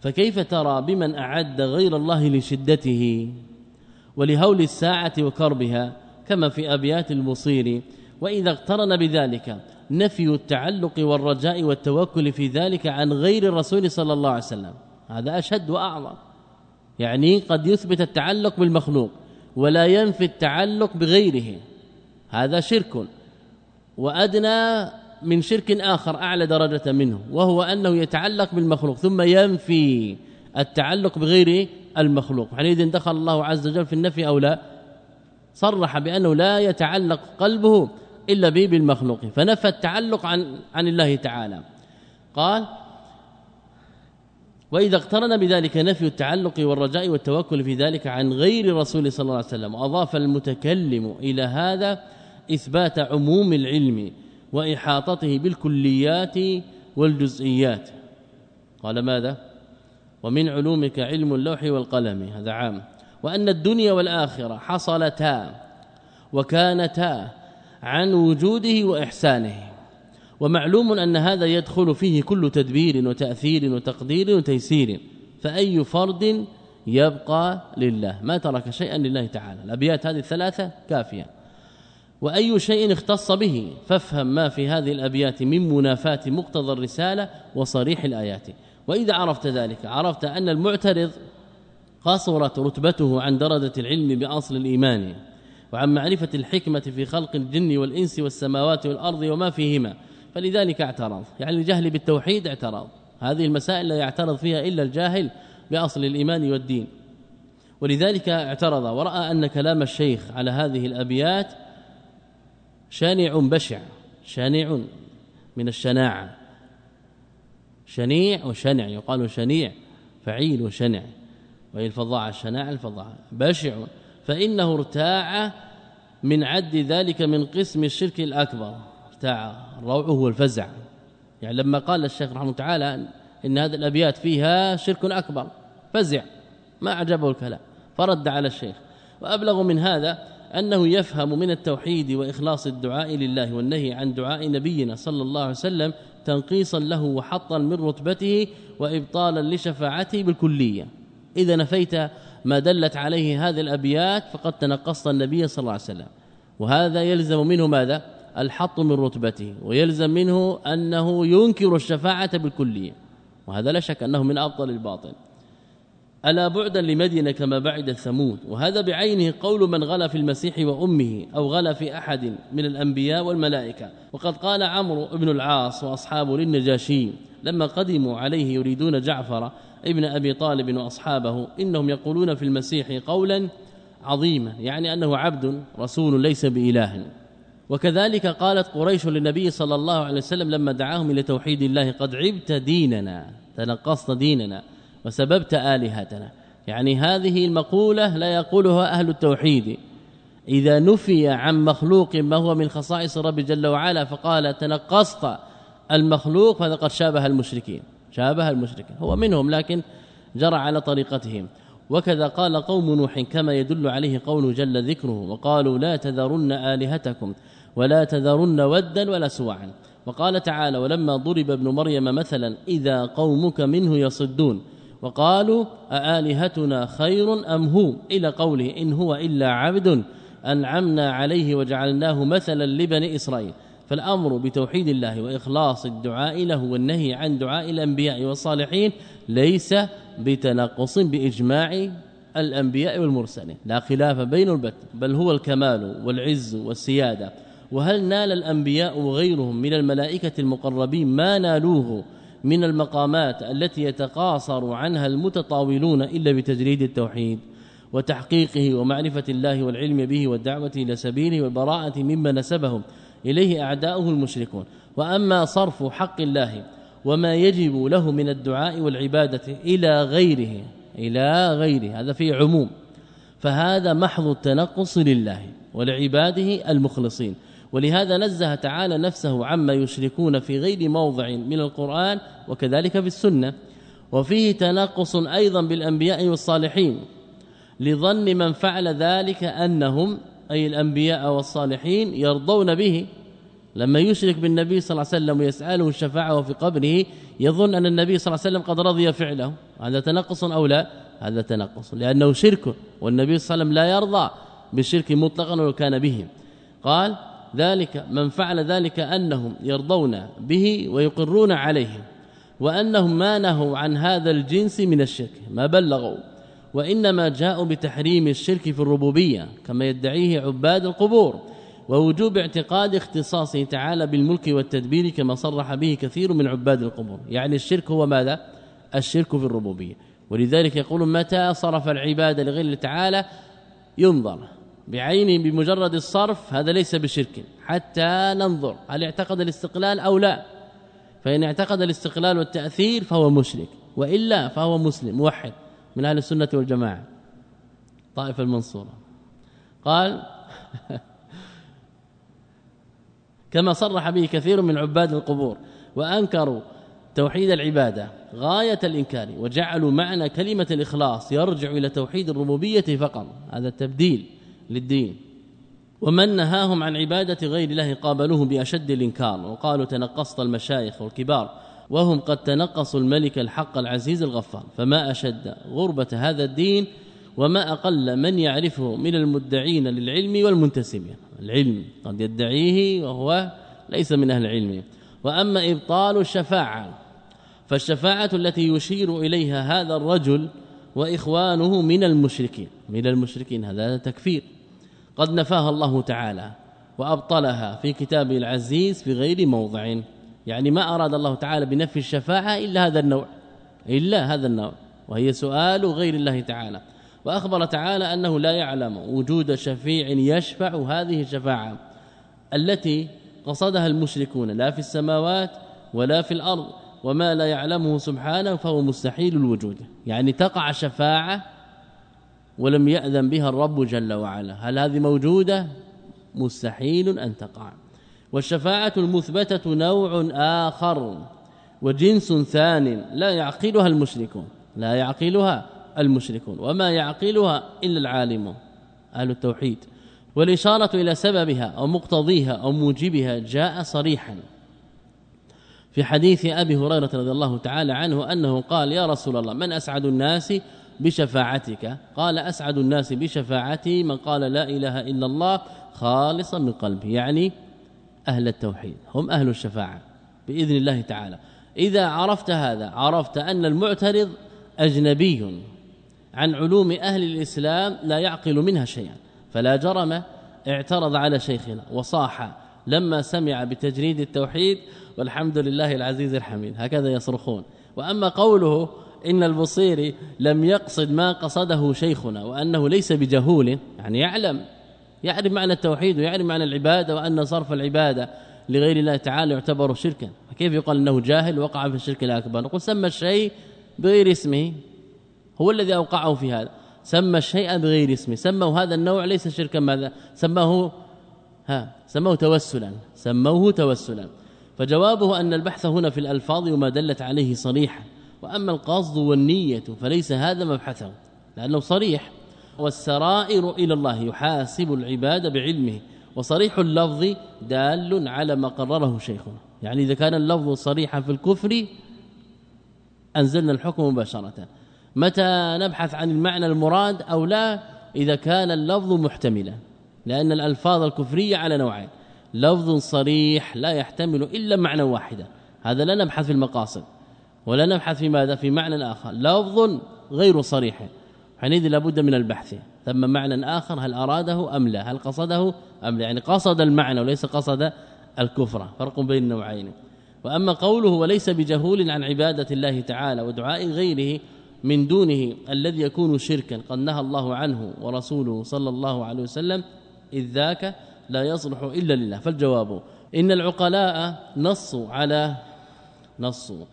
فكيف ترى بمن أعد غير الله لشدته ولهول الساعة وكربها كما في أبيات المصير وإذا اقترن بذلك نفي التعلق والرجاء والتوكل في ذلك عن غير الرسول صلى الله عليه وسلم. هذا أشد وأعظم. يعني قد يثبت التعلق بالمخلوق ولا ينفي التعلق بغيره. هذا شرك. وأدنى من شرك آخر أعلى درجة منه وهو أنه يتعلق بالمخلوق ثم ينفي التعلق بغير المخلوق. حينئذ دخل الله عز وجل في النفي أو لا؟ صرح بأنه لا يتعلق قلبه إلا به بالمخلوق. فنفى التعلق عن عن الله تعالى. قال وإذا اقترن بذلك نفي التعلق والرجاء والتوكل في ذلك عن غير رسول صلى الله عليه وسلم واضاف المتكلم إلى هذا إثبات عموم العلم وإحاطته بالكليات والجزئيات. قال ماذا؟ ومن علومك علم اللوح والقلم هذا عام. وأن الدنيا والآخرة حصلتا وكانتا عن وجوده وإحسانه. ومعلوم أن هذا يدخل فيه كل تدبير وتأثير وتقدير وتيسير. فأي فرد يبقى لله؟ ما ترك شيئا لله تعالى. الأبيات هذه الثلاثة كافية. وأي شيء اختص به؟ فافهم ما في هذه الأبيات من منافاة مقتضى الرسالة وصريح الآيات. وإذا عرفت ذلك عرفت أن المعترض قصرت رتبته عن درجة العلم بأصل الإيمان. وعن معرفة الحكمة في خلق الجن والإنس والسماوات والأرض وما فيهما. فلذلك اعترض. يعني الجهل بالتوحيد اعترض. هذه المسائل لا يعترض فيها إلا الجاهل بأصل الإيمان والدين. ولذلك اعترض ورأى أن كلام الشيخ على هذه الأبيات شانع بشع شانع من الشناعة. شنيع وشنع يقال شنيع فعيل وشنع. وهي الفظاعة الشناعة الفظاعة بشع فإنه ارتاع من عد ذلك من قسم الشرك الأكبر. ارتاع الروع هو الفزع يعني لما قال الشيخ رحمه الله تعالى إن هذه الأبيات فيها شرك أكبر فزع. ما عجبه الكلام. فرد على الشيخ. وأبلغ من هذا أنه يفهم من التوحيد وإخلاص الدعاء لله والنهي عن دعاء نبينا صلى الله عليه وسلم تنقيصا له وحطا من رتبته وإبطالا لشفاعته بالكلية. إذا نفيت ما دلت عليه هذه الأبيات فقد تنقصت النبي صلى الله عليه وسلم. وهذا يلزم منه ماذا؟ الحط من رتبته ويلزم منه أنه ينكر الشفاعة بالكلية. وهذا لا شك أنه من أبطل الباطل. ألا بعدا لمدينة كما بعد الثمود وهذا بعينه قول من غلا في المسيح وأمه أو غلا في أحد من الأنبياء والملائكة. وقد قال عمرو بن العاص وأصحابه للنجاشي لما قدموا عليه يريدون جعفر ابن أبي طالب وأصحابه إنهم يقولون في المسيح قولا عظيما يعني أنه عبد رسول ليس بإله. وكذلك قالت قريش للنبي صلى الله عليه وسلم لما دعاهم إلى توحيد الله قد عبت ديننا تنقصت ديننا وسببت آلهتنا. يعني هذه المقولة لا يقولها أهل التوحيد. إذا نفي عن مخلوق ما هو من خصائص رب جل وعلا فقال تنقصت المخلوق فهذا قد شابه المشركين. شابه المشركين هو منهم لكن جرى على طريقتهم. وكذا قال قوم نوح كما يدل عليه قول جل ذكره وقالوا لا تذرن آلهتكم ولا تذرن ودا ولا سواعا. وقال تعالى ولما ضرب ابن مريم مثلا إذا قومك منه يصدون. وقالوا أآلهتنا خير أم هو؟ إلى قوله إن هو إلا عبد أنعمنا عليه وجعلناه مثلا لبني إسرائيل. فالأمر بتوحيد الله وإخلاص الدعاء له والنهي عن دعاء الأنبياء والصالحين ليس بتنقص بإجماع الأنبياء والمرسلين. لا خلاف بين البت بل هو الكمال والعز والسيادة. وهل نال الأنبياء وغيرهم من الملائكة المقربين ما نالوه من المقامات التي يتقاصر عنها المتطاولون إلا بتجريد التوحيد وتحقيقه ومعرفة الله والعلم به والدعوة إلى سبيله والبراءة مما نسبهم إليه أعداؤه المشركون. وأما صرف حق الله وما يجب له من الدعاء والعبادة إلى غيره إلى غيره هذا فيه عموم. فهذا محض التنقص لله ولعباده المخلصين. ولهذا نزه تعالى نفسه عما يشركون في غير موضع من القرآن وكذلك في السنة. وفيه تناقص أيضا بالأنبياء والصالحين لظن من فعل ذلك أنهم أي الأنبياء والصالحين يرضون به. لما يشرك بالنبي صلى الله عليه وسلم ويسأله الشفاعة في قبره يظن أن النبي صلى الله عليه وسلم قد رضي فعله. هذا تنقص أو لا؟ هذا تنقص لأنه شرك والنبي صلى الله عليه وسلم لا يرضى بالشرك مطلقا ولو كان به. قال ذلك من فعل ذلك أنهم يرضون به ويقرون عليه وأنهم ما نهوا عن هذا الجنس من الشرك ما بلغوا. وإنما جاءوا بتحريم الشرك في الربوبية كما يدعيه عباد القبور ووجوب اعتقاد اختصاصه تعالى بالملك والتدبير كما صرح به كثير من عباد القبور. يعني الشرك هو ماذا؟ الشرك في الربوبية. ولذلك يقول متى صرف العباد لغير تعالى؟ ينظر. بعينه بمجرد الصرف هذا ليس بشرك حتى ننظر هل اعتقد الاستقلال أو لا. فإن اعتقد الاستقلال والتأثير فهو مشرك وإلا فهو مسلم موحد. من أهل السنة والجماعة. طائفة المنصورة. قال كما صرح به كثير من عباد القبور وأنكروا توحيد العبادة غاية الإنكار وجعلوا معنى كلمة الإخلاص يرجع إلى توحيد الربوبية فقط. هذا التبديل للدين. ومن نهاهم عن عبادة غير الله قابلوه بأشد الإنكار. وقالوا تنقصت المشايخ والكبار وهم قد تنقصوا الملك الحق العزيز الغفار. فما أشد غربة هذا الدين وما أقل من يعرفه من المدعين للعلم والمنتسبين. العلم قد يدعيه وهو ليس من أهل العلم. وأما إبطال الشفاعة فالشفاعة التي يشير إليها هذا الرجل وإخوانه من المشركين. من المشركين هذا تكفير. قد نفاها الله تعالى وأبطلها في كتابه العزيز في غير موضع. يعني ما أراد الله تعالى بنفي الشفاعة إلا هذا النوع إلا هذا النوع وهي سؤال غير الله تعالى. وأخبر تعالى أنه لا يعلم وجود شفيع يشفع هذه الشفاعة التي قصدها المشركون لا في السماوات ولا في الأرض وما لا يعلمه سبحانه فهو مستحيل الوجود. يعني تقع شفاعة ولم يأذن بها الرب جل وعلا. هل هذه موجودة؟ مستحيل أن تقع. والشفاعة المثبتة نوع آخر وجنس ثان لا يعقلها المشركون لا يعقلها المشركون وما يعقلها إلا العالمون أهل التوحيد. والإشارة إلى سببها أو مقتضيها أو موجبها جاء صريحا. في حديث أبي هريرة رضي الله تعالى عنه أنه قال يا رسول الله من أسعد الناس بشفاعتك؟ قال أسعد الناس بشفاعتي من قال لا إله إلا الله خالصا من قلبه يعني أهل التوحيد هم أهل الشفاعة بإذن الله تعالى. إذا عرفت هذا عرفت أن المعترض أجنبي عن علوم أهل الإسلام لا يعقل منها شيئا فلا جرم اعترض على شيخنا وصاح لما سمع بتجريد التوحيد والحمد لله العزيز الحميد. هكذا يصرخون. وأما قوله إن البصيري لم يقصد ما قصده شيخنا وأنه ليس بجهول يعني يعلم. يعرف معنى التوحيد ويعرف معنى العبادة وأن صرف العبادة لغير الله تعالى يعتبر شركا. فكيف يقال إنه جاهل وقع في الشرك الأكبر؟ نقول سمى الشيء بغير اسمه. هو الذي أوقعه في هذا. سمى الشيء بغير اسمه. سموا هذا النوع ليس شركا. ماذا؟ سماه ها سموه توسلا. سموه توسلا. فجوابه أن البحث هنا في الألفاظ وما دلت عليه صريحا. وأما القصد والنية فليس هذا مبحثه لأنه صريح. والسرائر إلى الله يحاسب العباد بعلمه. وصريح اللفظ دال على ما قرره شيخنا. يعني إذا كان اللفظ صريحا في الكفر أنزلنا الحكم مباشرة. متى نبحث عن المعنى المراد أو لا؟ إذا كان اللفظ محتملا. لأن الألفاظ الكفرية على نوعين. لفظ صريح لا يحتمل إلا معنى واحدا. هذا لا نبحث في المقاصد. ولا نبحث في ماذا؟ في معنى آخر. لفظ غير صريح. حينئذ لابد من البحث. ثم معنى آخر هل أراده أم لا؟ هل قصده أم لا؟ يعني قصد المعنى وليس قصد الكفر. فرق بين النوعين. وأما قوله وليس بجهول عن عبادة الله تعالى ودعاء غيره من دونه الذي يكون شركا قد نهى الله عنه ورسوله صلى الله عليه وسلم إذ ذاك لا يصلح إلا لله. فالجواب إن العقلاء نصوا على نصوا.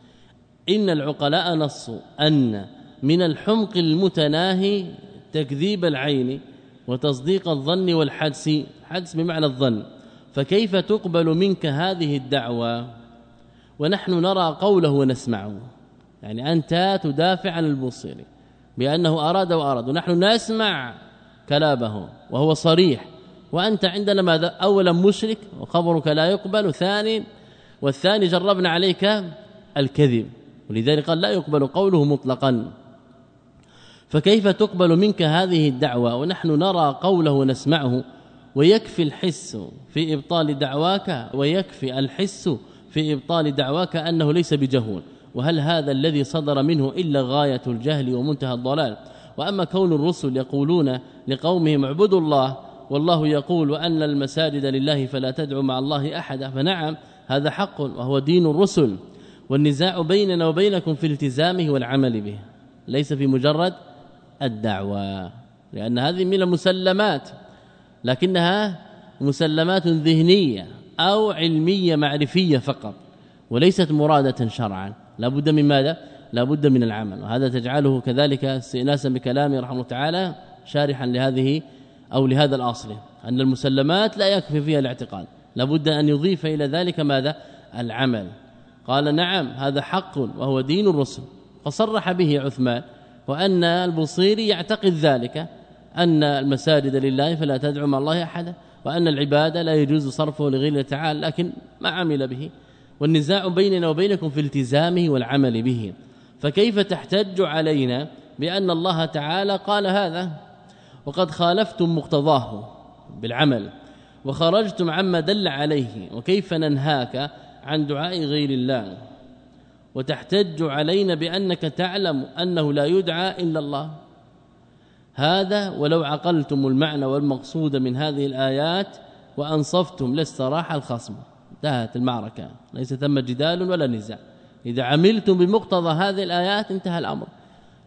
إن العقلاء نصوا أن من الحمق المتناهي تكذيب العين وتصديق الظن والحدس حدس بمعنى الظن. فكيف تقبل منك هذه الدعوة؟ ونحن نرى قوله ونسمعه. يعني أنت تدافع عن البصير بأنه أراد وأراد. ونحن نسمع كلامه وهو صريح. وأنت عندنا ماذا؟ أولا مشرك وخبرك لا يقبل. ثاني والثاني جربنا عليك الكذب. ولذلك قال لا يقبل قوله مطلقا. فكيف تقبل منك هذه الدعوة؟ ونحن نرى قوله ونسمعه ويكفي الحس في إبطال دعواك ويكفي الحس في إبطال دعواك أنه ليس بجهول. وهل هذا الذي صدر منه إلا غاية الجهل ومنتهى الضلال؟ وأما كون الرسل يقولون لقومهم اعبدوا الله والله يقول وان المساجد لله فلا تدعوا مع الله أحدا فنعم هذا حق وهو دين الرسل. والنزاع بيننا وبينكم في التزامه والعمل به ليس في مجرد الدعوة لأن هذه من المسلمات لكنها مسلمات ذهنية أو علمية معرفية فقط وليست مرادة شرعا. لابد من ماذا؟ لابد من العمل وهذا تجعله كذلك استئناسا بكلامه رحمه الله تعالى شارحا لهذه أو لهذا الأصل أن المسلمات لا يكفي فيها الاعتقاد. لابد أن يضيف إلى ذلك ماذا؟ العمل. قال نعم هذا حق وهو دين الرسل فصرح به عثمان. وأن البصيري يعتقد ذلك أن المساجد لله فلا تدعو مع الله أحدا وأن العبادة لا يجوز صرفه لغير الله تعالى لكن ما عمل به. والنزاع بيننا وبينكم في التزامه والعمل به. فكيف تحتج علينا بأن الله تعالى قال هذا؟ وقد خالفتم مقتضاه بالعمل وخرجتم عما دل عليه وكيف ننهاك عن دعاء غير الله؟ وتحتج علينا بأنك تعلم أنه لا يدعى إلا الله. هذا ولو عقلتم المعنى والمقصود من هذه الآيات وأنصفتم لاستراح الخصم. انتهت المعركة. ليس ثم جدال ولا نزاع. إذا عملتم بمقتضى هذه الآيات انتهى الأمر.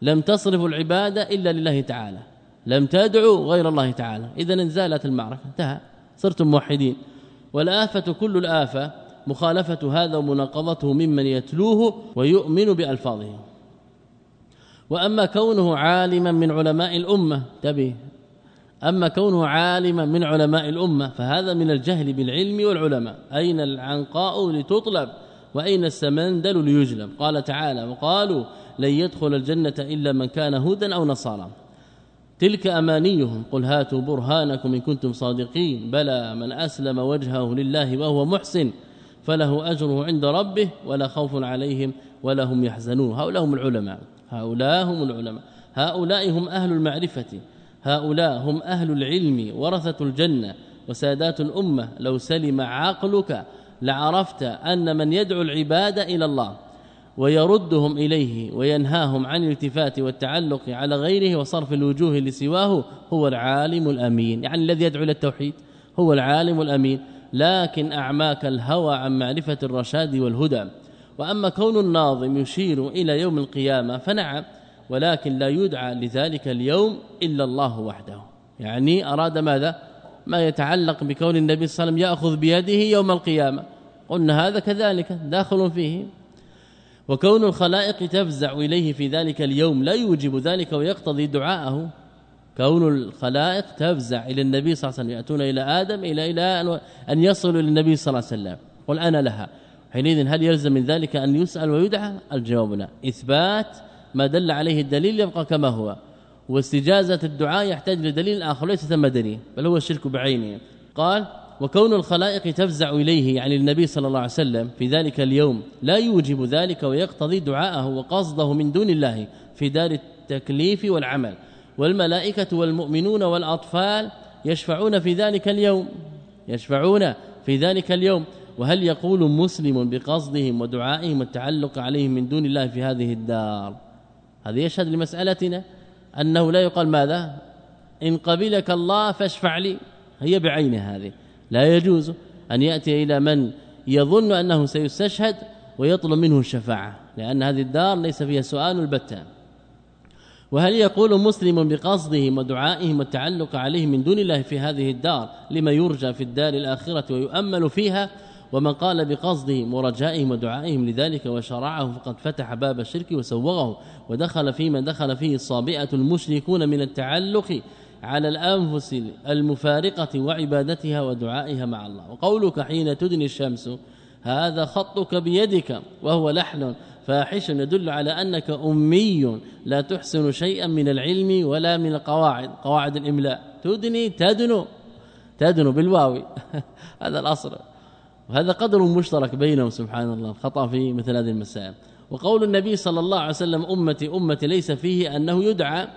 لم تصرفوا العبادة إلا لله تعالى. لم تدعوا غير الله تعالى. اذا انزالت المعركة. انتهى. صرتم موحدين. والآفة كل الآفة مخالفة هذا ومناقضته ممن يتلوه ويؤمن بألفاظه. وأما كونه عالما من علماء الأمة تبي. أما كونه عالما من علماء الأمة فهذا من الجهل بالعلم والعلماء. أين العنقاء لتطلب؟ وأين السمندل ليجلب؟ قال تعالى وقالوا لن يدخل الجنة إلا من كان هودا أو نصارى. تلك أمانيهم. قل هاتوا برهانكم إن كنتم صادقين. بلى من أسلم وجهه لله وهو محسن. فله اجره عند ربه ولا خوف عليهم ولا هم يحزنون. هؤلاء هم العلماء. هؤلاء هم العلماء. هؤلاء هم أهل المعرفة. هؤلاء هم أهل العلم. ورثة الجنة وسادات الأمة. لو سلم عقلك لعرفت أن من يدعو العباد إلى الله ويردهم إليه وينهاهم عن الالتفات والتعلق على غيره وصرف الوجوه لسواه هو العالم الأمين. يعني الذي يدعو إلى التوحيد هو العالم الأمين. لكن أعماك الهوى عن معرفة الرشاد والهدى. وأما كون الناظم يشير إلى يوم القيامة فنعم ولكن لا يدعى لذلك اليوم إلا الله وحده. يعني أراد ماذا؟ ما يتعلق بكون النبي صلى الله عليه وسلم يأخذ بيده يوم القيامة. قلنا هذا كذلك داخل فيه. وكون الخلائق تفزع إليه في ذلك اليوم لا يوجب ذلك ويقتضي دعاءه. كون الخلائق تفزع إلى النبي صلى الله عليه وسلم يأتون إلى آدم إلى إلى أن يصلوا إلى النبي صلى الله عليه وسلم. قل أنا لها. حينئذ هل يلزم من ذلك أن يسأل ويدعى؟ الجواب لا. إثبات ما دل عليه الدليل يبقى كما هو. واستجازة الدعاء يحتاج لدليل آخر ليس ثم دليل بل هو الشرك بعينه. قال وكون الخلائق تفزع إليه يعني النبي صلى الله عليه وسلم في ذلك اليوم لا يوجب ذلك ويقتضي دعاءه وقصده من دون الله في دار التكليف والعمل. والملائكة والمؤمنون والأطفال يشفعون في ذلك اليوم. يشفعون في ذلك اليوم. وهل يقول مسلم بقصدهم ودعائهم والتعلق عليهم من دون الله في هذه الدار؟ هذا يشهد لمسألتنا أنه لا يقال ماذا؟ إن قبلك الله فاشفع لي. هي بعينها هذه. لا يجوز أن يأتي إلى من يظن أنه سيستشهد ويطلب منه الشفاعة لأن هذه الدار ليس فيها سؤال البتة. وهل يقول مسلم بقصدهم ودعائهم والتعلق عليهم من دون الله في هذه الدار لما يرجى في الدار الآخرة ويؤمل فيها؟ ومن قال بقصدهم ورجائهم ودعائهم لذلك وشرعه فقد فتح باب الشرك وسوغه ودخل فيما دخل فيه الصابئة المشركون من التعلق على الأنفس المفارقة وعبادتها ودعائها مع الله. وقولك حين تدني الشمس هذا خطك بيدك وهو لحن فاحش يدل على أنك أمي لا تحسن شيئا من العلم ولا من القواعد قواعد الإملاء. تدني تدنو تدنو بالواو. هذا الأصل. وهذا قدر مشترك بينهم سبحان الله. الخطا في مثل هذه المسائل. وقول النبي صلى الله عليه وسلم أمتي أمتي ليس فيه أنه يدعى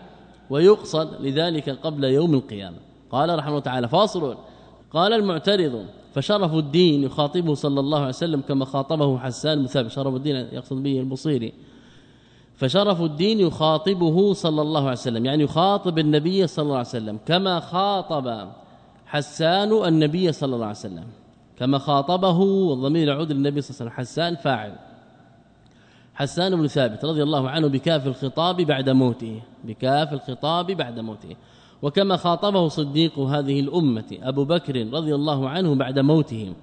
ويقصد لذلك قبل يوم القيامة. قال رحمه الله تعالى فاصل. قال المعترض فشرف الدين يخاطبه صلى الله عليه وسلم كما خاطبه حسان بن شرف الدين يقصد به البصيري. فشرف الدين يخاطبه صلى الله عليه وسلم يعني يخاطب النبي صلى الله عليه وسلم كما خاطب حسان النبي صلى الله عليه وسلم كما خاطبه والضمير يعود للنبي صلى الله عليه وسلم حسان فاعل. حسان بن ثابت رضي الله عنه بكاف الخطاب بعد موته بكاف الخطاب بعد موته. وكما خاطبه صديق هذه الأمة أبو بكر رضي الله عنه بعد موته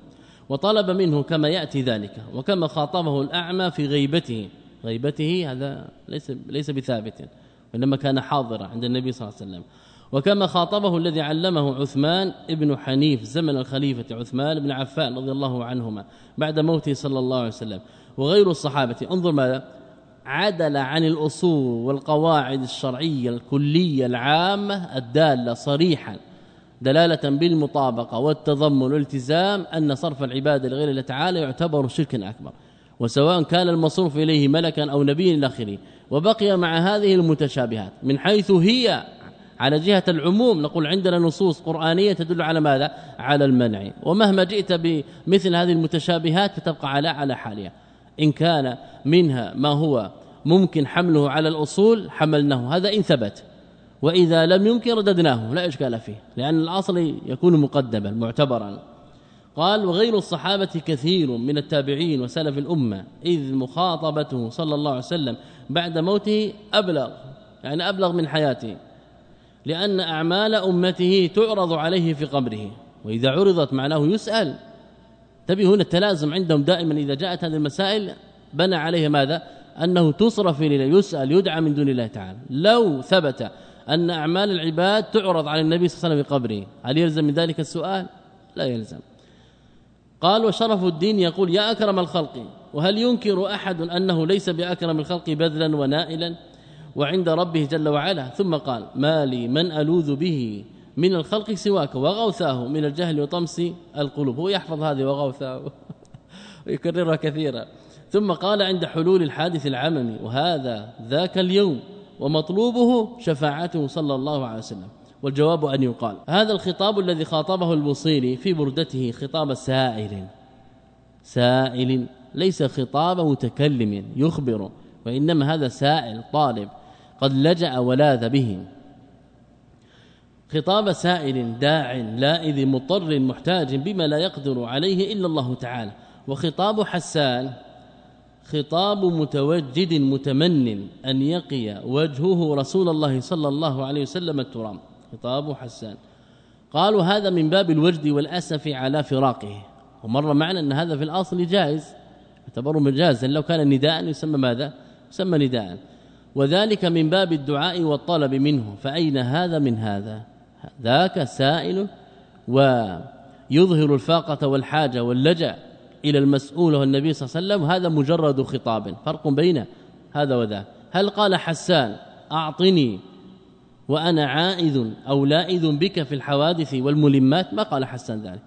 وطلب منه كما يأتي ذلك وكما خاطبه الأعمى في غيبته غيبته هذا ليس ليس بثابت وإنما كان حاضرا عند النبي صلى الله عليه وسلم. وكما خاطبه الذي علمه عثمان ابن حنيف زمن الخليفة عثمان بن عفان رضي الله عنهما بعد موته صلى الله عليه وسلم. وغير الصحابة انظر ماذا؟ عدل عن الأصول والقواعد الشرعية الكلية العامة الدالة صريحا دلالة بالمطابقة والتضمن والالتزام أن صرف العباده لغير الله تعالى يعتبر شركا أكبر وسواء كان المصروف إليه ملكا أو نبي إلى اخره وبقي مع هذه المتشابهات من حيث هي على جهة العموم. نقول عندنا نصوص قرآنية تدل على ماذا؟ على المنع. ومهما جئت بمثل هذه المتشابهات فتبقى على على حالها. إن كان منها ما هو ممكن حمله على الأصول حملناه. هذا إن ثبت. وإذا لم يمكن رددناه. لا إشكال فيه لأن الأصل يكون مقدما معتبرا. قال وغير الصحابة كثير من التابعين وسلف الأمة إذ مخاطبته صلى الله عليه وسلم بعد موته أبلغ يعني أبلغ من حياته. لأن أعمال أمته تعرض عليه في قبره وإذا عرضت معناه يسأل. تبي هنا التلازم عندهم دائما إذا جاءت هذه المسائل بنى عليها ماذا؟ أنه تصرف إلى يسأل يدعى من دون الله تعالى. لو ثبت أن أعمال العباد تعرض على النبي صلى الله عليه وسلم في قبره هل يلزم من ذلك السؤال؟ لا يلزم. قال وشرف الدين يقول يا أكرم الخلق وهل ينكر أحد أنه ليس بأكرم الخلق بذلا ونائلا؟ وعند ربه جل وعلا. ثم قال ما لي من ألوذ به من الخلق سواك وغوثاه من الجهل وطمس القلوب. هو يحفظ هذه وغوثاه ويكررها كثيرا. ثم قال عند حلول الحادث العممي وهذا ذاك اليوم ومطلوبه شفاعته صلى الله عليه وسلم. والجواب أن يقال هذا الخطاب الذي خاطبه البوصيري في بردته خطاب سائل. سائل ليس خطاب متكلم يخبر وإنما هذا سائل طالب قد لجأ ولاذ به. خطاب سائل داع لائذ مضطر محتاج بما لا يقدر عليه إلا الله تعالى. وخطاب حسان خطاب متوجد متمن أن يقي وجهه رسول الله صلى الله عليه وسلم الترام. خطاب حسان. قالوا هذا من باب الوجد والأسف على فراقه. ومر معنا أن هذا في الأصل جائز. يعتبر مجازا. لو كان نداء يسمى ماذا؟ يسمى نداء. وذلك من باب الدعاء والطلب منه. فأين هذا من هذا؟ ذاك سائل ويظهر الفاقة والحاجة واللجأ إلى المسؤول هو النبي صلى الله عليه وسلم هذا مجرد خطاب فرق بين هذا وذاك. هل قال حسان أعطني وأنا عائذ أو لائذ بك في الحوادث والملمات؟ ما قال حسن ذلك.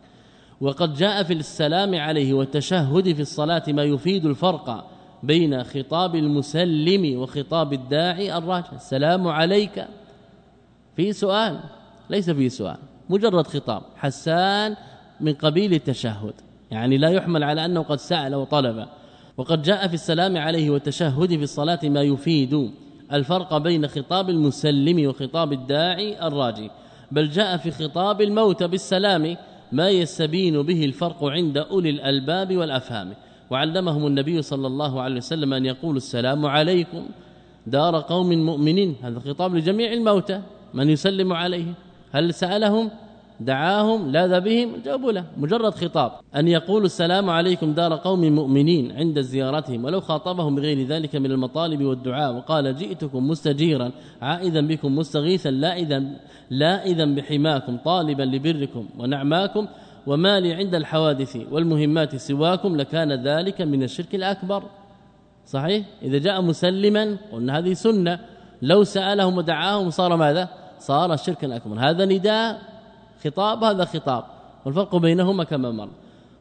وقد جاء في السلام عليه والتشهد في الصلاة ما يفيد الفرق بين خطاب المسلم وخطاب الداعي الراجع السلام عليك. في سؤال ليس في سؤال. مجرد خطاب. حسان من قبيل التشهد. يعني لا يحمل على أنه قد سأل وطلب. وقد جاء في السلام عليه والتشهد في الصلاة ما يفيد الفرق بين خطاب المسلم وخطاب الداعي الراجي. بل جاء في خطاب الموت بالسلام ما يستبين به الفرق عند أولي الألباب والأفهام. وعلمهم النبي صلى الله عليه وسلم أن يقول السلام عليكم دار قوم مؤمنين. هذا خطاب لجميع الموتى. من يسلم عليه؟ هل سألهم؟ دعاهم؟ لاذ بهم؟ جاوبوا له. مجرد خطاب. أن يقول السلام عليكم دار قوم مؤمنين عند زيارتهم ولو خاطبهم بغير ذلك من المطالب والدعاء وقال جئتكم مستجيرا عائدا بكم مستغيثا لا اذا لا اذا بحماكم طالبا لبركم ونعماكم وما لي عند الحوادث والمهمات سواكم لكان ذلك من الشرك الأكبر. صحيح؟ إذا جاء مسلما قلنا هذه سنة. لو سألهم ودعاهم صار ماذا؟ صار الشرك الأكبر. هذا نداء خطاب هذا خطاب. والفرق بينهما كما مر.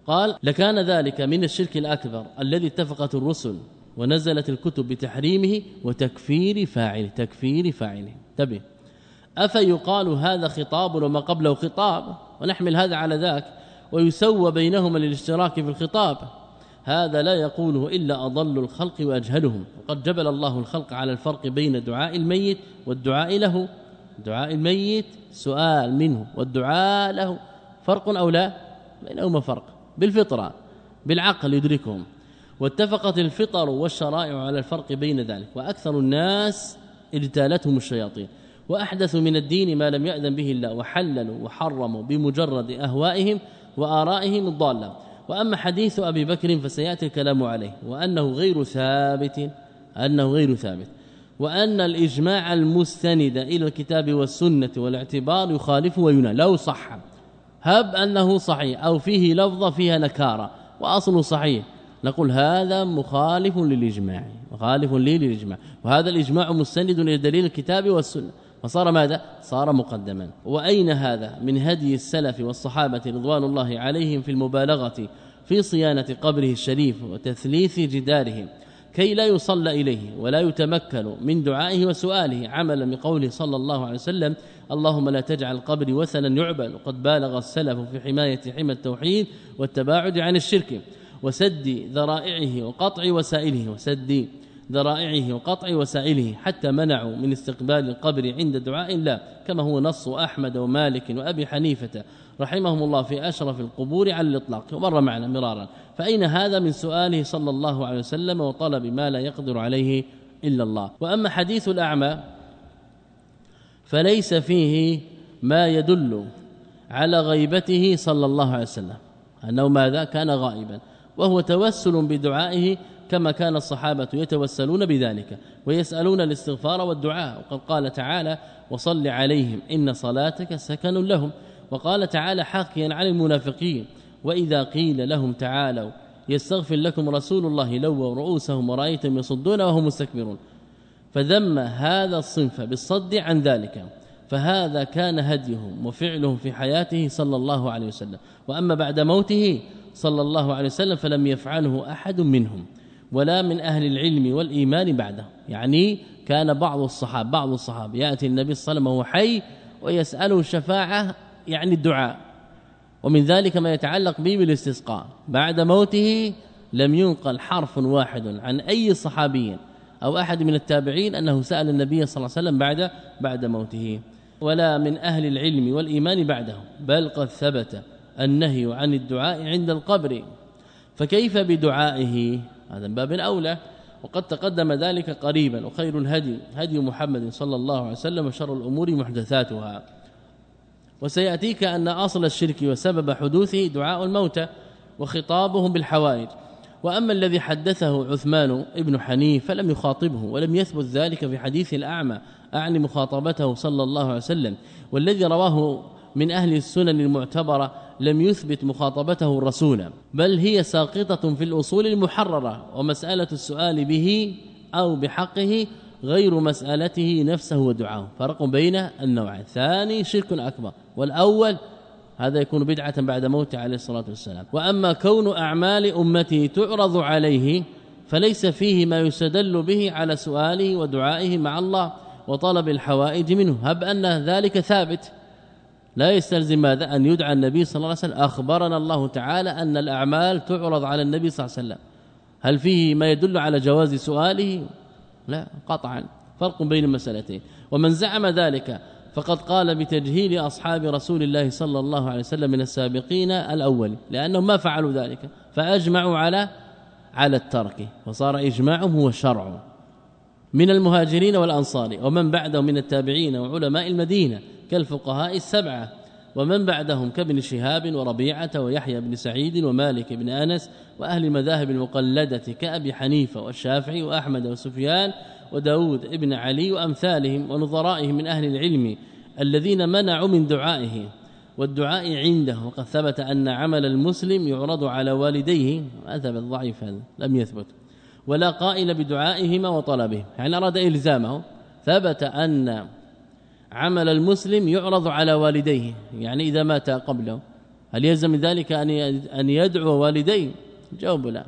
قال لكان ذلك من الشرك الأكبر الذي اتفقت الرسل ونزلت الكتب بتحريمه وتكفير فاعله تكفير فاعله. انتبه. أفيقال هذا خطاب وما قبله خطاب؟ ونحمل هذا على ذاك. ويسوى بينهما للاشتراك في الخطاب. هذا لا يقوله إلا أضل الخلق وأجهلهم. وقد جبل الله الخلق على الفرق بين دعاء الميت والدعاء له. دعاء الميت سؤال منه والدعاء له. فرق أو لا؟ بينهما فرق. بالفطرة بالعقل يدركهم. واتفقت الفطر والشرائع على الفرق بين ذلك. وأكثر الناس اجتالتهم الشياطين. واحدثوا من الدين ما لم يأذن به الله. وحللوا وحرموا بمجرد أهوائهم وآرائهم الضالة. وأما حديث أبي بكر فسيأتي الكلام عليه. وأنه غير ثابت أنه غير ثابت. وأن الإجماع المستند إلى الكتاب والسنة والاعتبار يخالف وينال. لو صح هب أنه صحيح أو فيه لفظه فيها نكارة واصله صحيح نقول هذا مخالف للإجماع مخالف للإجماع. وهذا الإجماع مستند إلى دليل الكتاب والسنة. فصار ماذا؟ صار مقدما. وأين هذا؟ من هدي السلف والصحابة رضوان الله عليهم في المبالغة في صيانة قبره الشريف وتثليث جدارهم. كي لا يصلى إليه ولا يتمكن من دعائه وسؤاله عملا بقوله صلى الله عليه وسلم اللهم لا تجعل قبري وثنا يعبد وقد بالغ السلف في حماية حمى التوحيد والتباعد عن الشرك وسد ذرائعه وقطع وسائله وسد ذرائعه وقطع وسائله حتى منعوا من استقبال القبر عند دعاء الله كما هو نص أحمد ومالك وأبي حنيفة رحمهم الله في أشرف القبور على الإطلاق. ومر معنا مرارا. فأين هذا من سؤاله صلى الله عليه وسلم وطلب ما لا يقدر عليه إلا الله؟ وأما حديث الأعمى فليس فيه ما يدل على غيبته صلى الله عليه وسلم أنه ماذا؟ كان غائبا وهو توسل بدعائه كما كان الصحابة يتوسلون بذلك ويسألون الاستغفار والدعاء وقد قال تعالى وصل عليهم إن صلاتك سكن لهم وقال تعالى حاكيا عن المنافقين وإذا قيل لهم تعالوا يستغفر لكم رسول الله لو رؤوسهم ورايتم يصدون وهم مستكبرون. فذم هذا الصنف بالصد عن ذلك فهذا كان هديهم وفعلهم في حياته صلى الله عليه وسلم. وأما بعد موته صلى الله عليه وسلم فلم يفعله أحد منهم ولا من أهل العلم والإيمان بعده. يعني كان بعض الصحابة بعض الصحابة يأتي النبي صلى الله عليه وسلم وهو حي ويسأله الشفاعه يعني الدعاء. ومن ذلك ما يتعلق به بالاستسقاء. بعد موته لم ينقل حرف واحد عن أي صحابي أو أحد من التابعين أنه سأل النبي صلى الله عليه وسلم بعد بعد موته. ولا من أهل العلم والإيمان بعده بل قد ثبت النهي عن الدعاء عند القبر. فكيف بدعائه؟ هذا باب أولى. وقد تقدم ذلك قريبا. وخير الهدي هدي محمد صلى الله عليه وسلم وشر الأمور محدثاتها. وسيأتيك أن أصل الشرك وسبب حدوثه دعاء الموتى وخطابهم بالحوائج. وأما الذي حدثه عثمان ابن حنيف فلم يخاطبه ولم يثبت ذلك في حديث الأعمى أعني مخاطبته صلى الله عليه وسلم. والذي رواه من أهل السنن المعتبرة لم يثبت مخاطبته الرسول. بل هي ساقطة في الأصول المحررة ومسألة السؤال به أو بحقه غير مسألته نفسه ودعاه فرق بين النوعين. الثاني شرك أكبر. والأول هذا يكون بدعة بعد موته عليه الصلاة والسلام. وأما كون أعمال امته تعرض عليه فليس فيه ما يستدل به على سؤاله ودعائه مع الله وطلب الحوائج منه. هب أن ذلك ثابت. لا يستلزم ماذا؟ أن يدعى النبي صلى الله عليه وسلم. أخبرنا الله تعالى أن الأعمال تعرض على النبي صلى الله عليه وسلم. هل فيه ما يدل على جواز سؤاله؟ لا قطعا. فرق بين المسألتين. ومن زعم ذلك فقد قال بتجهيل أصحاب رسول الله صلى الله عليه وسلم من السابقين الأول لأنهم ما فعلوا ذلك فأجمعوا على على الترك. وصار إجماعهم هو الشرع من المهاجرين والأنصار. ومن بعدهم من التابعين وعلماء المدينة كالفقهاء السبعة. ومن بعدهم كابن شهاب وربيعة ويحيى بن سعيد ومالك بن أنس وأهل المذاهب المقلدة كأبي حنيفة والشافعي وأحمد وسفيان وداود ابن علي وأمثالهم ونظرائهم من أهل العلم الذين منعوا من دعائه. والدعاء عنده وقد ثبت أن عمل المسلم يعرض على والديه هذا بالضعيف لم يثبت. ولا قائل بدعائهما وطلبه. يعني أراد إلزامه. ثبت أن عمل المسلم يعرض على والديه يعني إذا مات قبله. هل يلزم ذلك أن أن يدعو والديه؟ جواب لا.